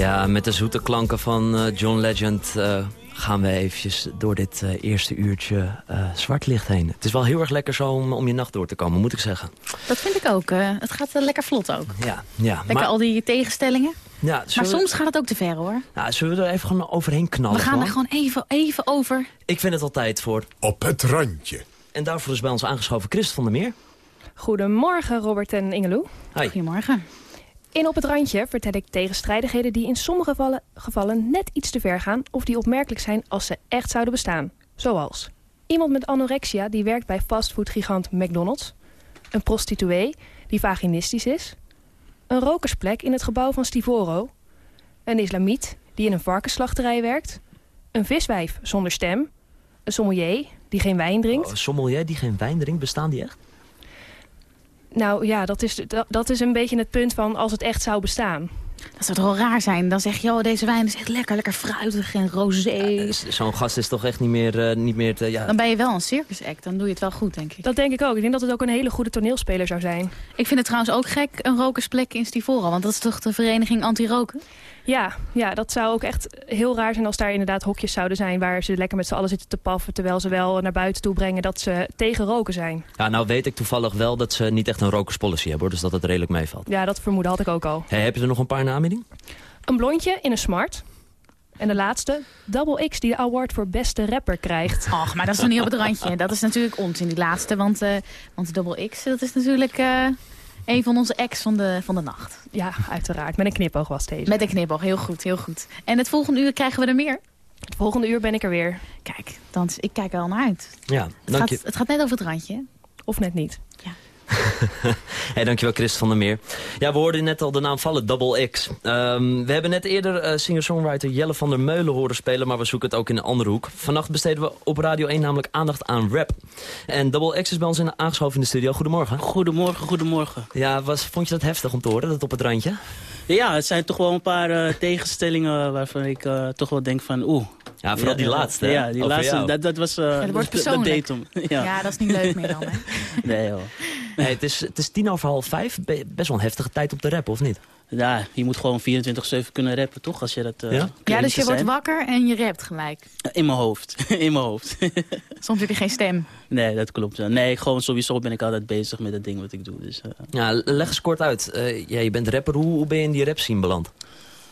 Ja, met de zoete klanken van eh, John Legend eh, gaan we eventjes door dit eh, eerste uurtje eh, zwart licht heen. Het is wel heel erg lekker zo om, om je nacht door te komen, moet ik zeggen. Dat vind ik ook. eh, het gaat lekker vlot ook. Ja, ja. Lekker maar, al die tegenstellingen. ja, Maar we- soms gaat het ook te ver hoor. nou, zullen we er even gewoon overheen knallen? We gaan er gewoon even, even over. Ik vind het al tijd voor. Op het randje. En daarvoor is bij ons aangeschoven Christ van der Meer. Goedemorgen Robert en Ingeloe. Goedemorgen. In Op het Randje vertel ik tegenstrijdigheden die in sommige gevallen, gevallen net iets te ver gaan... of die opmerkelijk zijn als ze echt zouden bestaan. Zoals iemand met anorexia die werkt bij fastfoodgigant McDonald's... een prostituee die vaginistisch is... een rokersplek in het gebouw van Stivoro... een islamiet die in een varkensslachterij werkt... een viswijf zonder stem... een sommelier die geen wijn drinkt... Oh, sommelier die geen wijn drinkt, bestaan die echt? Nou ja, dat is, dat, dat is een beetje het punt van als het echt zou bestaan. Dat zou toch wel raar zijn. Dan zeg je, oh, deze wijn is echt lekker, lekker fruitig en rosé. Eh, Zo'n gast is toch echt niet meer... eh, niet meer te, ja. Dan ben je wel een circus act. Dan doe je het wel goed, denk ik. Dat denk ik ook. Ik denk dat het ook een hele goede toneelspeler zou zijn. Ik vind het trouwens ook gek, een rokersplek in Stivoro. Want dat is toch de vereniging anti-roken? Ja, ja, dat zou ook echt heel raar zijn als daar inderdaad hokjes zouden zijn... waar ze lekker met z'n allen zitten te paffen... terwijl ze wel naar buiten toe brengen dat ze tegen roken zijn. ja, nou weet ik toevallig wel dat ze niet echt een rokerspolicy hebben, hoor, dus dat het redelijk meevalt. Ja, dat vermoeden had ik ook al. Hey, heb je er nog een paar namen Een blondje in een smart. En de laatste, Double X die de award voor beste rapper krijgt. Ach, maar dat is nog niet op het randje. Dat is natuurlijk onzin, die laatste. Want, eh want Double X, dat is natuurlijk eh, een van onze ex van de, van de nacht. Ja, uiteraard. Met een knipoog was deze. Met een knipoog, heel goed, heel goed. En het volgende uur krijgen we er meer. Het volgende uur ben ik er weer. Kijk, dan, ik kijk er al naar uit. Ja, Het dank gaat, je. het gaat net over het randje. Of net niet. Hey, dankjewel Chris van der Meer. Ja, we hoorden net al de naam vallen, Double X. Ehm, we hebben net eerder eh, singer-songwriter Jelle van der Meulen horen spelen... maar we zoeken het ook in een andere hoek. Vannacht besteden we op Radio 1 namelijk aandacht aan rap. En Double X is bij ons in, aangeschoven in de studio. Goedemorgen. Goedemorgen, goedemorgen. Ja, was, vond je dat heftig om te horen, dat op het randje? Ja, het zijn toch wel een paar eh, tegenstellingen waarvan ik eh, toch wel denk van oeh. Ja, vooral die laatste? Ja, die Over laatste, jou. dat, dat was... eh, Ja, dat wordt persoonlijk. Ja. Ja. dat is niet leuk meer dan, hè? Nee joh. Hey, het, is, het is tien over half vijf. Be- best wel een heftige tijd om te rappen, of niet? Ja, je moet gewoon 24-7 kunnen rappen, toch? Als je dat eh, Ja? Ja, dus je wordt wakker en je rapt gelijk. In mijn hoofd. In mijn hoofd. Soms heb je geen stem. nee, dat klopt. Nee, gewoon sowieso ben ik altijd bezig met het ding wat ik doe. Dus, eh, Ja, leg eens kort uit. Eh, ja, je bent rapper. Hoe, hoe ben je in die rap scene beland?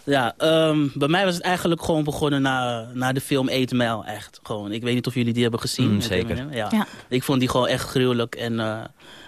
Ja, ehm, bij mij was het eigenlijk gewoon begonnen na, na de film Eat Mel. Echt, gewoon. Ik weet niet of jullie die hebben gezien. Mm, zeker. Ja. Ja. Ik vond die gewoon echt gruwelijk. En eh,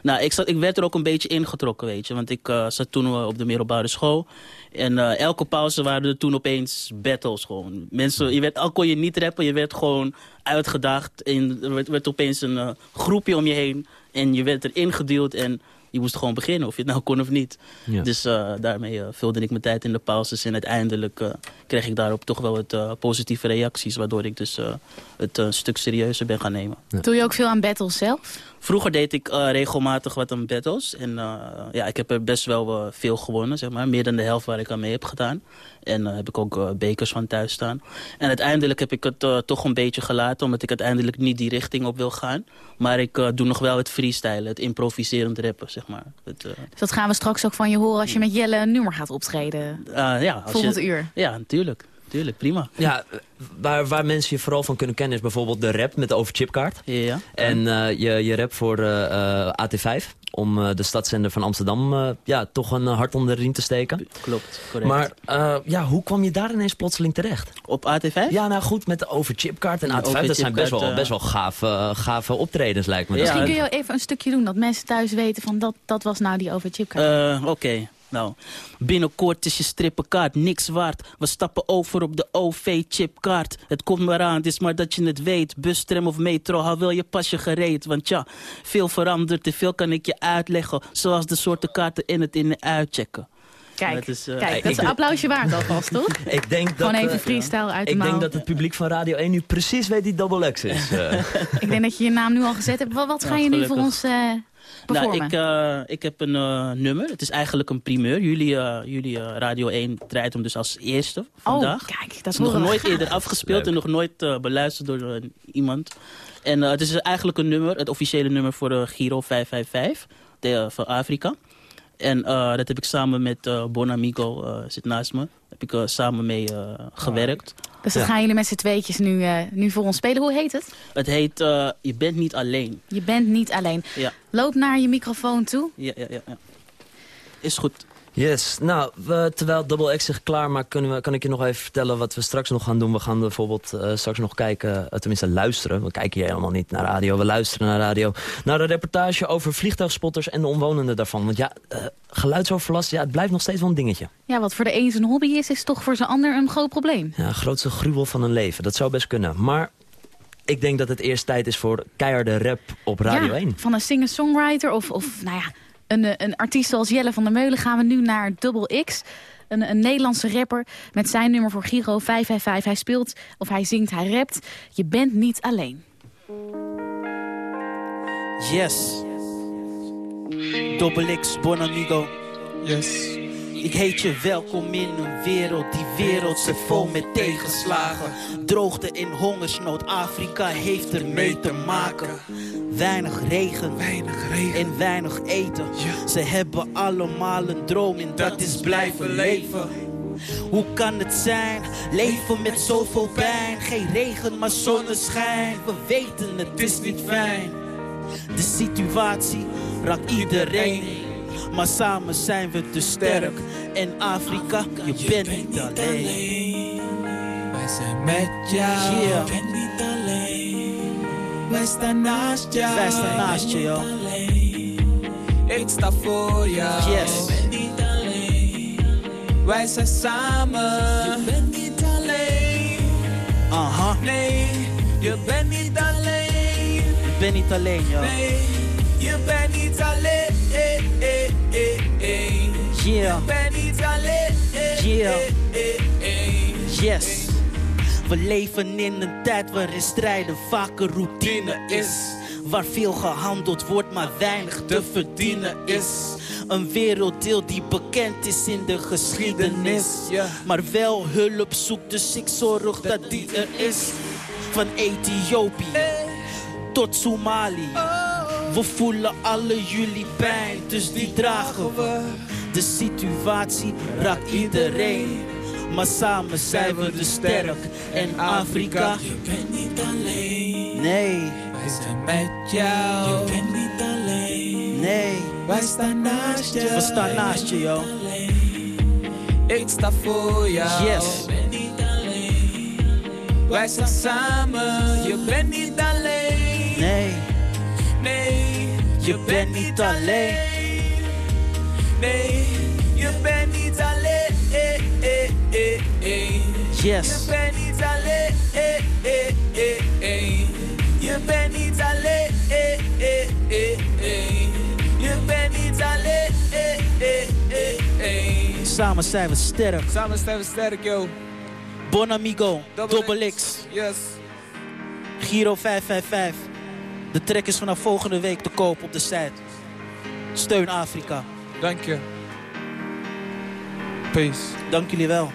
nou, ik, zat, ik werd er ook een beetje ingetrokken, weet je. Want ik eh, zat toen eh, op de middelbare school. En eh, elke pauze waren er toen opeens battles gewoon. Mensen, je werd, al kon je niet rappen, je werd gewoon uitgedaagd. En er werd, werd opeens een groepje om je heen. En je werd erin geduwd en je moest gewoon beginnen, of je het nou kon of niet. Ja. Dus eh, daarmee eh, vulde ik mijn tijd in de pauzes. En uiteindelijk eh, kreeg ik daarop toch wel wat eh, positieve reacties. Waardoor ik dus eh, het een stuk serieuzer ben gaan nemen. Doe je ook veel aan battles zelf? Vroeger deed ik eh, regelmatig wat aan battles. En eh, ja, ik heb er best wel eh, veel gewonnen, zeg maar. Meer dan de helft waar ik aan mee heb gedaan. En heb ik ook bekers van thuis staan. En uiteindelijk heb ik het toch een beetje gelaten... omdat ik uiteindelijk niet die richting op wil gaan. Maar ik doe nog wel het freestylen, het improviserend rappen, zeg maar. Het, Dus dat gaan we straks ook van je horen als je met Jelle een nummer gaat optreden. ja, als Volgend je, uur. Ja, natuurlijk. Tuurlijk, prima. Ja, waar, waar mensen je vooral van kunnen kennen is bijvoorbeeld de rap met de overchipkaart. Ja. En uh, je, je rap voor uh, uh, AT5 om uh, de stadszender van Amsterdam uh, ja, toch een hart onder de riem te steken. Klopt, correct. Maar uh, ja, hoe kwam je daar ineens plotseling terecht? Op AT5? Ja, nou goed, met de overchipkaart en AT5. Dat zijn best wel, best wel gave, gave optredens, lijkt me. Ja, Misschien kun je even een stukje doen, dat mensen thuis weten van dat, dat was nou die overchipkaart. Oké. Okay. Nou, binnenkort is je strippenkaart niks waard. We stappen over op de OV-chipkaart. Het komt maar aan, het is maar dat je het weet. Bus, tram of metro, hou wel je pasje gereed. Want ja, veel verandert, te veel kan ik je uitleggen. Zoals de soorten kaarten in het in- en uitchecken. Kijk, dat is, uh, kijk, dat is een applausje waard alvast, toch? ik denk dat, Gewoon even freestyle uit de Ik denk dat het publiek van Radio 1 nu precies weet die Double X is. Uh. ik denk dat je je naam nu al gezet hebt. Wat, wat ga ja, je nu voor ons nou, ik, uh, ik heb een uh, nummer. Het is eigenlijk een primeur. Jullie, uh, jullie Radio 1 draait hem dus als eerste vandaag. Oh, kijk, dat is nog nooit gaaf. eerder afgespeeld Leuk. en nog nooit beluisterd door iemand. En het is eigenlijk een nummer, het officiële nummer voor de Giro 555 de, van Afrika. En uh, dat heb ik samen met uh, Bon Amigo, uh, zit naast me, heb ik samen mee gewerkt. Dus dat ja. gaan jullie met z'n tweetjes nu, nu voor ons spelen. Hoe heet het? Het heet Je bent niet alleen. Je bent niet alleen. Ja. Loop naar je microfoon toe. Ja, ja, ja. ja. Is goed. Yes, nou, we, terwijl Double X zich klaar maakt, kunnen we, kan ik je nog even vertellen wat we straks nog gaan doen. We gaan bijvoorbeeld uh, straks nog kijken, uh, tenminste luisteren. We kijken hier helemaal niet naar radio, we luisteren naar radio. Naar een reportage over vliegtuigspotters en de omwonenden daarvan. Want ja, uh, geluidsoverlast, ja, het blijft nog steeds wel een dingetje. Ja, wat voor de een zijn hobby is, is toch voor zijn ander een groot probleem. Ja, grootste gruwel van een leven, dat zou best kunnen. Maar ik denk dat het eerst tijd is voor keiharde rap op Radio ja, 1. van een singer-songwriter of, of, nou ja... Een, een, artiest zoals Jelle van der Meulen gaan we nu naar Double X. Een, een Nederlandse rapper met zijn nummer voor Giro 555. Hij speelt, of hij zingt, hij rapt. Je bent niet alleen. Yes. Double X, bon amigo. Yes. Ik heet je welkom in een wereld, die wereld zit vol met tegenslagen. Droogte en hongersnood, Afrika heeft er mee te maken. Weinig regen, weinig regen. en weinig eten. Ja. Ze hebben allemaal een droom en dat, dat is blijven leven. Hoe kan het zijn? Leven met zoveel pijn. Geen regen, maar zonneschijn. We weten het is niet fijn. De situatie raakt iedereen. Maar samen zijn we te sterk. En Afrika, je bent niet alleen. Wij zijn met jou. Je bent niet alleen. Wij staan naast jou. Wij staan naast je, joh. Ik sta voor jou. Yes. Je bent niet alleen. Wij zijn samen. Je bent niet alleen. Aha. Nee, je bent niet alleen. Je bent niet alleen, joh. Nee, je bent niet alleen. Yeah. Yeah. Yes. We leven in een tijd waarin strijden vaker routine is. Waar veel gehandeld wordt, maar weinig te verdienen is. Een werelddeel die bekend is in de geschiedenis. Maar wel hulp zoekt, dus ik zorg dat die er is. Van Ethiopië tot Somalië. We voelen alle jullie pijn, dus die dragen we. De situatie raakt iedereen. Maar samen zijn we dus sterk. En Afrika, je bent niet alleen. Nee, wij zijn met jou. Je bent niet alleen. Nee, wij staan naast je. We staan naast je, joh. Ik sta voor jou. Yes. Wij zijn samen, je bent niet alleen. Nee, Nee, je bent niet alleen. Nee, je bent niet alleen. Eh, eh, eh. Yes. Je bent niet alleen. Je bent niet alleen. Je bent niet alleen. Samen zijn we sterk. Samen zijn we sterk, yo. Bon amigo, Double X, Yes. Giro 555. De track is vanaf volgende week te koop op de site. Steun Afrika. Dank je. Peace. Dank jullie wel.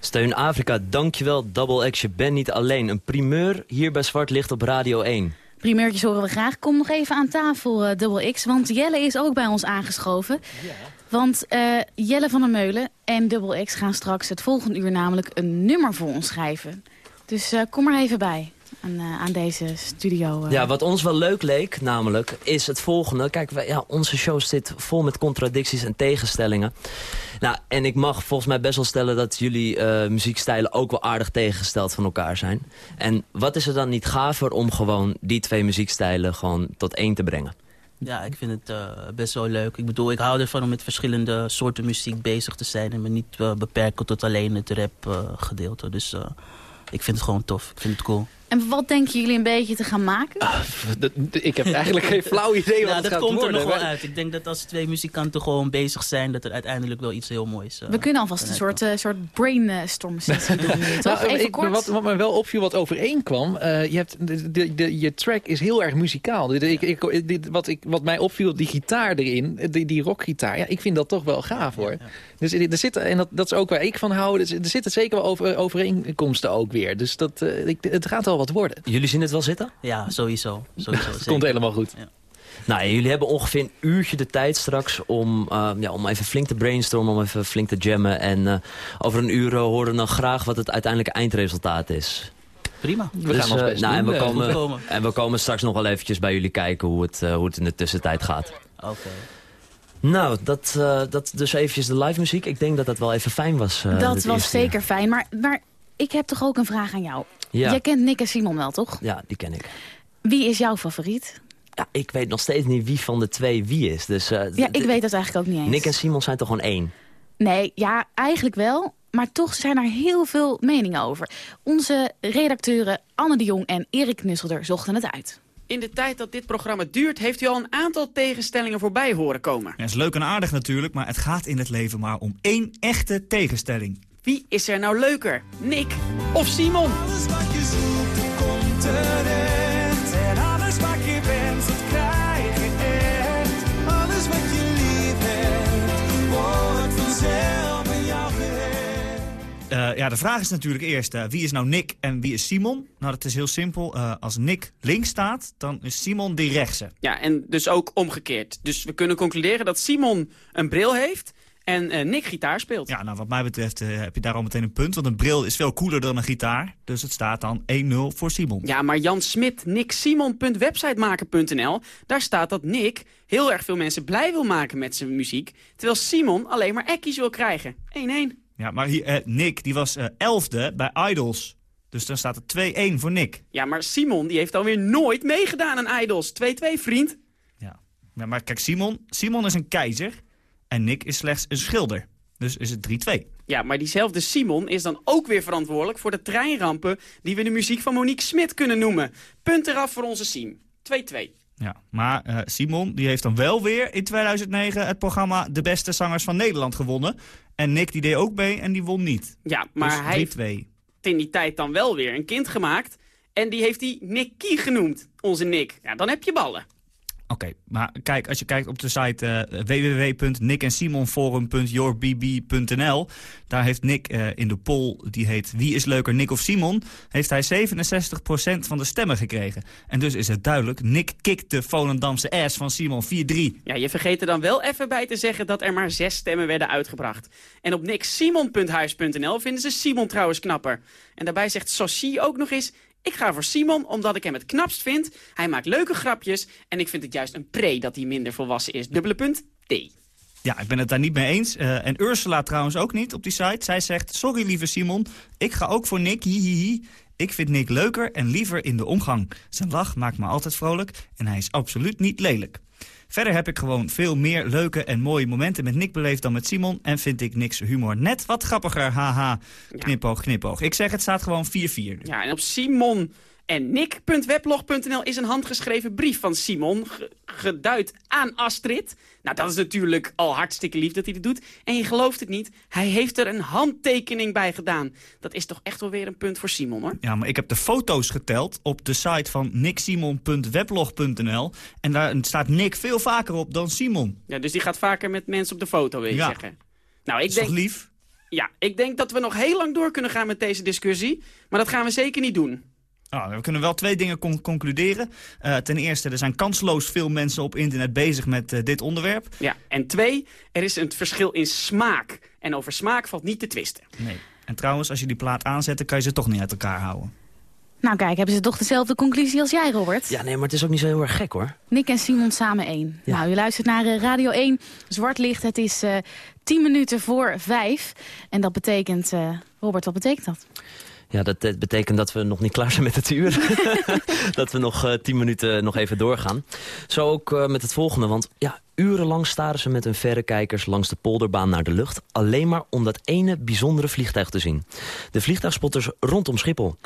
Steun Afrika, dankjewel Double X. Je bent niet alleen. Een primeur hier bij Zwart Licht op Radio 1. Primeurtjes horen we graag. Kom nog even aan tafel, eh Double X. Want Jelle is ook bij ons aangeschoven. Want eh, Jelle van der Meulen en Double X gaan straks het volgende uur namelijk een nummer voor ons schrijven. Dus eh, kom er even bij aan, eh, aan deze studio. eh. Ja, wat ons wel leuk leek, namelijk, is het volgende. Kijk, wij, ja, onze show zit vol met contradicties en tegenstellingen. Nou, en ik mag volgens mij best wel stellen dat jullie eh, muziekstijlen ook wel aardig tegengesteld van elkaar zijn. En wat is er dan niet gaver om gewoon die twee muziekstijlen gewoon tot één te brengen? Ja, ik vind het eh, best wel leuk. Ik bedoel, ik hou ervan om met verschillende soorten muziek bezig te zijn... en me niet beperken tot alleen het rap eh, gedeelte. Dus eh, ik vind het gewoon tof. Ik vind het cool. En wat denken jullie een beetje te gaan maken? Ah, Ik heb eigenlijk geen flauw idee wat Ja, het dat gaat komt er nog wel uit. Ik denk dat als twee muzikanten gewoon bezig zijn... dat er uiteindelijk wel iets heel moois uh, We kunnen alvast een soort, eh, soort brainstorm sessie doen hier, toch? Nou, Even ik- kort. wat, wat me wel opviel, wat overeenkwam... eh je, hebt, de, de, de- je track is heel erg muzikaal. De- de- ik, ik, dit- wat, ik, wat mij opviel, die gitaar erin, die, die rockgitaar... Ja, ik vind dat toch wel gaaf, hoor. Dus er zit, en dat, dat is ook waar ik van hou... Er, er zitten zeker wel over, overeenkomsten ook weer. Dus dat, eh, ik, het gaat wel wat worden. Jullie zien het wel zitten? Ja, sowieso. sowieso Het komt helemaal goed. Nou, ja, jullie hebben ongeveer een uurtje de tijd straks om, eh, ja, om even flink te brainstormen, om even flink te jammen. En eh, over een uur eh, horen we dan graag wat het uiteindelijke eindresultaat is. Prima. We gaan ons best nou, en, doen, we komen, en we komen straks nog wel eventjes bij jullie kijken hoe het, hoe het in de tussentijd gaat. Oké. Nou, dat, eh, dat dus eventjes de live muziek. Ik denk dat dat wel even fijn was. dat was zeker fijn. Maar, maar ik heb toch ook een vraag aan jou. Ja. Jij kent Nick en Simon wel, toch? Ja, die ken ik. Wie is jouw favoriet? Ja, ik weet nog steeds niet wie van de twee wie is. Dus, eh, Ja, ik weet dat eigenlijk ook niet eens. Nick en Simon zijn toch gewoon één? Nee, ja, eigenlijk wel. Maar toch zijn er heel veel meningen over. Onze redacteuren Anne de Jong en Erik Nusselder zochten het uit. In de tijd dat dit programma duurt, heeft u al een aantal tegenstellingen voorbij horen komen. Ja, is leuk en aardig natuurlijk, maar het gaat in het leven maar om één echte tegenstelling. Wie is er nou leuker? Nick of Simon? Alles wat je zoekt, komt eruit. En alles wat je wenst, dat krijg je echt. Alles wat je lief hebt, wordt vanzelf in jou gehecht. Eh, ja, de vraag is natuurlijk eerst, eh, wie is nou Nick en wie is Simon? Nou, dat is heel simpel. Eh, als Nick links staat, dan is Simon die rechtse. Ja, en dus ook omgekeerd. Dus we kunnen concluderen dat Simon een bril heeft en eh, Nick gitaar speelt. Ja, nou wat mij betreft eh, heb je daar al meteen een punt, want een bril is veel cooler dan een gitaar. Dus het staat dan 1-0 voor Simon. Ja, maar Jan Smit, nicksimon.websitemaker.nl, daar staat dat Nick heel erg veel mensen blij wil maken met zijn muziek, terwijl Simon alleen maar ekkies wil krijgen. 1-1. Ja, maar hier, eh, Nick, die was eh, elfde bij Idols. Dus dan staat het 2-1 voor Nick. Ja, maar Simon die heeft alweer nooit meegedaan aan Idols. 2-2, vriend. Ja, maar kijk, Simon, Simon is een keizer en Nick is slechts een schilder. Dus is het 3-2. Ja, maar diezelfde Simon is dan ook weer verantwoordelijk voor de treinrampen die we de muziek van Monique Smit kunnen noemen. Punt eraf voor onze Siem. 2-2. Ja, maar eh, Simon die heeft dan wel weer in 2009 het programma De Beste Zangers van Nederland gewonnen. En Nick die deed ook mee en die won niet. Ja, maar Dus hij heeft 3-2. in die tijd dan wel weer een kind gemaakt. En die heeft hij Nicky genoemd, onze Nick. Ja, dan heb je ballen. Oké, maar kijk, als je kijkt op de site eh www.nickensimonforum.yourbb.nl daar heeft Nick eh, in de poll, die heet Wie is leuker, Nick of Simon, heeft hij 67% van de stemmen gekregen. En dus is het duidelijk, Nick kikt de Volendamse ass van Simon 4-3. Ja, je vergeet er dan wel even bij te zeggen dat er maar zes stemmen werden uitgebracht. En op nicksimon.huis.nl vinden ze Simon trouwens knapper. En daarbij zegt Sochi ook nog eens... Ik ga voor Simon omdat ik hem het knapst vind. Hij maakt leuke grapjes en ik vind het juist een pre dat hij minder volwassen is. Dubbele punt, D. Ja, ik ben het daar niet mee eens. Eh, en Ursula trouwens ook niet op die site. Zij zegt, sorry lieve Simon, ik ga ook voor Nick. Ik vind Nick leuker en liever in de omgang. Zijn lach maakt me altijd vrolijk en hij is absoluut niet lelijk. Verder heb ik gewoon veel meer leuke en mooie momenten met Nick beleefd dan met Simon... en vind ik Nick's humor net wat grappiger, haha. Knipoog, knipoog. Ik zeg, het staat gewoon 4-4. Ja, en op Simon en Nick.weblog.nl is een handgeschreven brief van Simon, ge- geduid aan Astrid. Nou, dat is natuurlijk al hartstikke lief dat hij dit doet. En je gelooft het niet, hij heeft er een handtekening bij gedaan. Dat is toch echt wel weer een punt voor Simon, hoor. Ja, maar ik heb de foto's geteld op de site van nicksimon.weblog.nl... en daar staat Nick veel vaker op dan Simon. Ja, dus die gaat vaker met mensen op de foto, wil je Ja. zeggen. Nou, ik Is toch denk, lief? Ja, ik denk dat we nog heel lang door kunnen gaan met deze discussie. Maar dat gaan we zeker niet doen. Nou, we kunnen wel twee dingen con- concluderen. Eh, ten eerste, er zijn kansloos veel mensen op internet bezig met eh, dit onderwerp. Ja, en twee, er is een verschil in smaak. En over smaak valt niet te twisten. Nee. En trouwens, als je die plaat aanzet, dan kan je ze toch niet uit elkaar houden. Nou kijk, hebben ze toch dezelfde conclusie als jij, Robert? Ja, nee, maar het is ook niet zo heel erg gek, hoor. Nick en Simon samen één. Nou, u luistert naar eh, Radio 1, Zwart Licht. Het is eh 10 minuten voor 5. En dat betekent... eh, Robert, wat betekent dat? Ja, dat, betekent dat we nog niet klaar zijn met het uur. dat we nog eh, tien minuten nog even doorgaan. Zo ook eh, met het volgende, want ja, urenlang staren ze met hun verrekijkers langs de polderbaan naar de lucht. Alleen maar om dat ene bijzondere vliegtuig te zien. De vliegtuigspotters rondom Schiphol.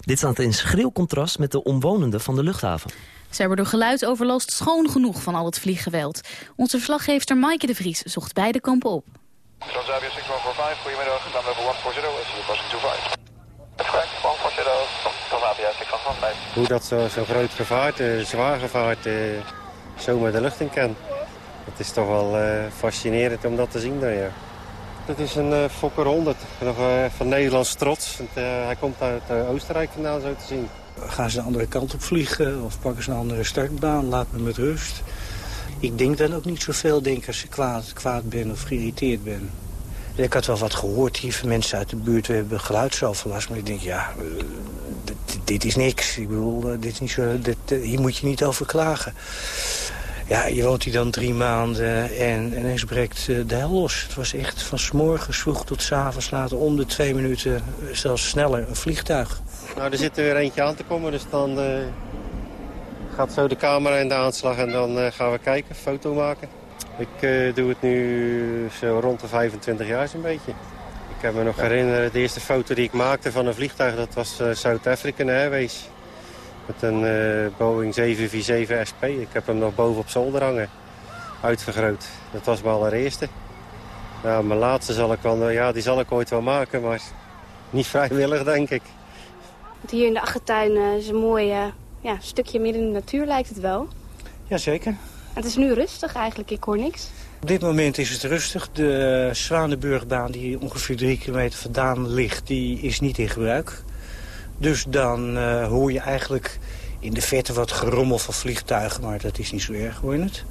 Dit staat in schril contrast met de omwonenden van de luchthaven. Ze hebben door geluidsoverlast schoon genoeg van al het vlieggeweld. Onze verslaggeefster Maaike de Vries zocht beide kampen op. Transavia 6145, goedemiddag. Dan hebben we 140, is hier passing 25. Hoe dat zo'n zo groot gevaart, eh, zwaar gevaart, eh, zomaar de lucht in kan. Het is toch wel eh, fascinerend om dat te zien daar, ja. Het is een eh, Fokker 100, nog eh, van Nederlands trots. Het, eh, hij komt uit eh, Oostenrijk vandaan, zo te zien. Gaan ze de andere kant op vliegen of pakken ze een andere startbaan? Laat me met rust. Ik denk dan ook niet zoveel denk als ik kwaad, kwaad ben of geïrriteerd ben. Ik had wel wat gehoord hier van mensen uit de buurt. We hebben geluidsoverlast. Maar ik denk, ja, eh, dit, is niks. Ik bedoel, eh, dit is niet zo, eh, hier moet je niet over klagen. Ja, je woont hier dan drie maanden en ineens breekt de hel los. Het was echt van 's morgens vroeg tot 's avonds later om de twee minuten, zelfs sneller, een vliegtuig. Nou, er zit er weer eentje aan te komen, dus dan gaat zo de camera in de aanslag en dan gaan we kijken, foto maken. Ik eh, doe het nu zo rond de 25 jaar zo'n beetje. Ik kan me nog herinneren, de eerste foto die ik maakte van een vliegtuig, dat was eh, South African Airways. Met een eh, Boeing 747 SP. Ik heb hem nog boven op zolder hangen. Uitvergroot. Dat was mijn allereerste. Ja, mijn laatste zal ik wel, eh, ja, die zal ik ooit wel maken, maar niet vrijwillig denk ik. Want Hier in de achtertuin is een mooi ja, stukje midden in de natuur lijkt het wel. Jazeker. Het is nu rustig eigenlijk, ik hoor niks. Op dit moment is het rustig. De Zwanenburgbaan die ongeveer drie kilometer vandaan ligt, die is niet in gebruik. Dus dan eh, hoor je eigenlijk in de verte wat gerommel van vliegtuigen, maar dat is niet zo erg, hoor je het?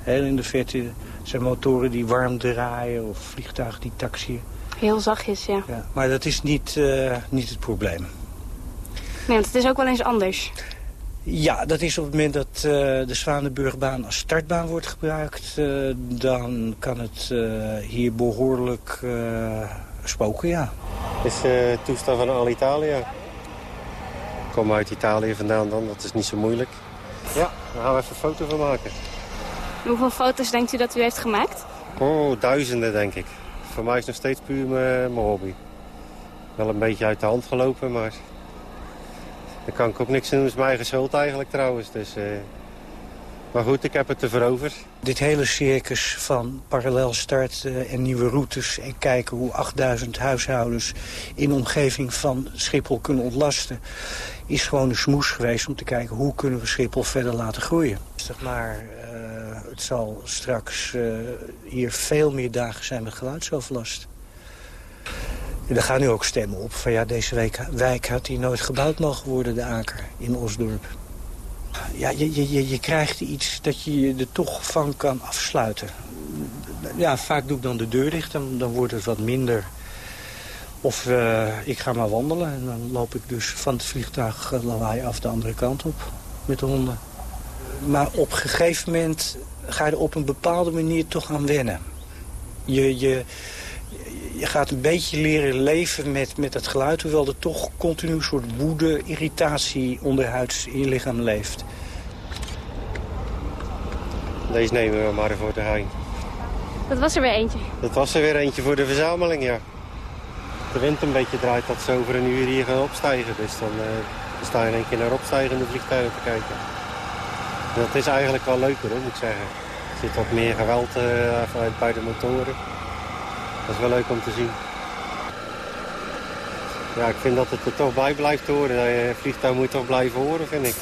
Heel in de verte zijn motoren die warm draaien of vliegtuigen die taxiën. Heel zachtjes, ja. Ja, maar dat is niet, eh, niet het probleem. Nee, want het is ook wel eens anders. Ja, dat is op het moment dat eh, de Zwanenburgbaan als startbaan wordt gebruikt. eh, dan kan het eh, hier behoorlijk eh, spoken, ja. Dit is eh, het toestel van Alitalia. Ik kom uit Italië vandaan dan, dat is niet zo moeilijk. Ja, daar gaan we even een foto van maken. Hoeveel foto's denkt u dat u heeft gemaakt? Oh, duizenden denk ik. Voor mij is het nog steeds puur mijn mijn hobby. Wel een beetje uit de hand gelopen, maar... Daar kan ik ook niks doen. Is mijn eigen schuld eigenlijk trouwens. Dus, eh, Maar goed, ik heb het ervoor over. Dit hele circus van parallel starten en nieuwe routes... en kijken hoe 8000 huishoudens in de omgeving van Schiphol kunnen ontlasten... is gewoon een smoes geweest om te kijken hoe kunnen we Schiphol verder laten groeien. Maar eh, het zal straks eh, hier veel meer dagen zijn met geluidsoverlast. Er gaan nu ook stemmen op van ja, deze week, wijk had hier nooit gebouwd mogen worden, de Aker in Osdorp. Ja, je, je, je, je krijgt iets dat je je er toch van kan afsluiten. Ja, vaak doe ik dan de deur dicht, dan, dan wordt het wat minder. Of eh, ik ga maar wandelen en dan loop ik dus van het vliegtuig eh, lawaai af de andere kant op met de honden. Maar op een gegeven moment ga je er op een bepaalde manier toch aan wennen. Je, je, je gaat een beetje leren leven met, met het geluid... hoewel er toch continu een soort woede, irritatie onderhuids in je lichaam leeft. Deze nemen we maar voor de hein. Dat was er weer eentje. Dat was er weer eentje voor de verzameling, ja. De wind een beetje draait dat ze over een uur hier gaan opstijgen. Dus dan eh, sta je in één keer naar opstijgende vliegtuigen te kijken. En dat is eigenlijk wel leuker, hoor, moet ik zeggen. Er zit wat meer geweld eh, vanuit bij de motoren. Dat is wel leuk om te zien. Ja, ik vind dat het er toch bij blijft horen. Een vliegtuig moet toch blijven horen, vind ik.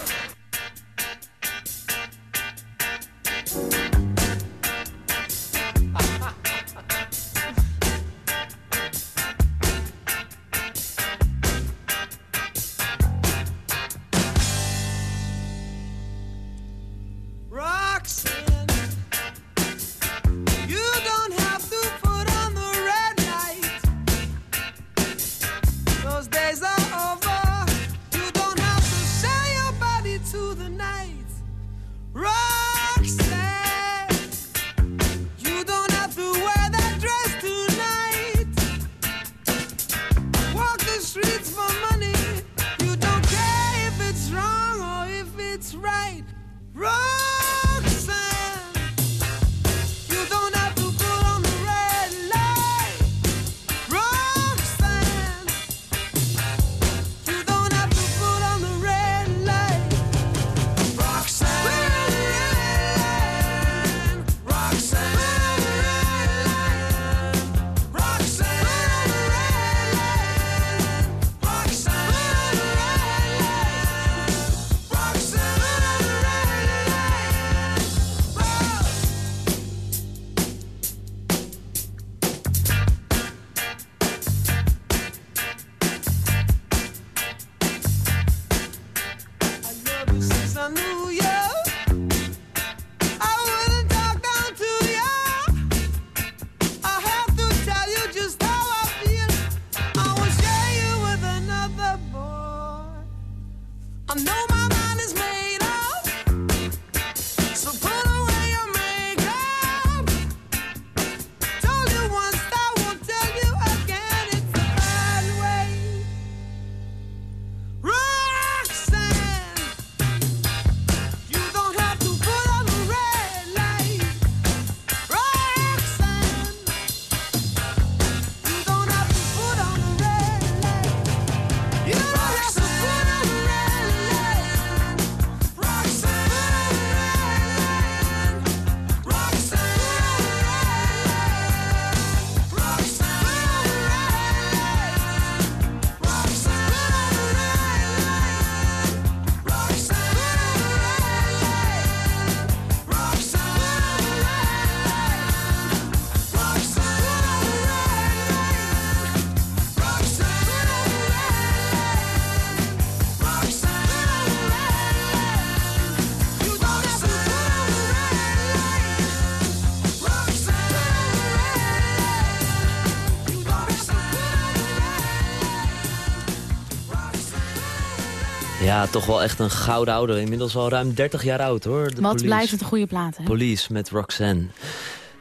Ja, toch wel echt een gouden oude. Inmiddels al ruim 30 jaar oud hoor. De Wat Police. blijft het een goede plaat, hè? Police met Roxanne.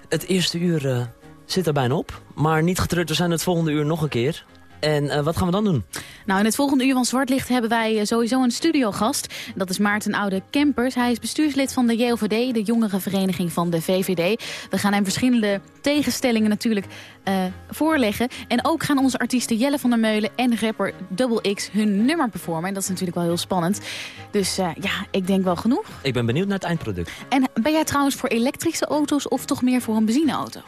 Het eerste uur eh, zit er bijna op. Maar niet getreurd, we zijn het volgende uur nog een keer. En eh, wat gaan we dan doen? Nou, in het volgende uur van Zwartlicht hebben wij eh, sowieso een studiogast. Dat is Maarten Oude Kempers. Hij is bestuurslid van de JOVD, de jongerenvereniging van de VVD. We gaan hem verschillende tegenstellingen natuurlijk eh, voorleggen. En ook gaan onze artiesten Jelle van der Meulen en rapper Double X hun nummer performen. En dat is natuurlijk wel heel spannend. Dus ja, ik denk wel genoeg. Ik ben benieuwd naar het eindproduct. En ben jij trouwens voor elektrische auto's of toch meer voor een benzineauto?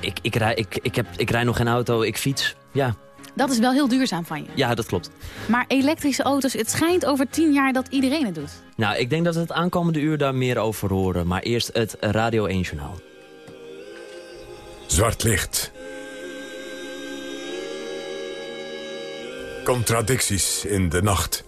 Ik, ik, rij, ik, ik, heb, ik rij nog geen auto, ik fiets. Ja, Dat is wel heel duurzaam van je. ja dat klopt. Maar elektrische auto's, het schijnt over tien jaar dat iedereen het doet. Nou, ik denk dat we het aankomende uur daar meer over horen. Maar eerst het Radio 1 Journaal. Zwart licht. Contradicties in de nacht.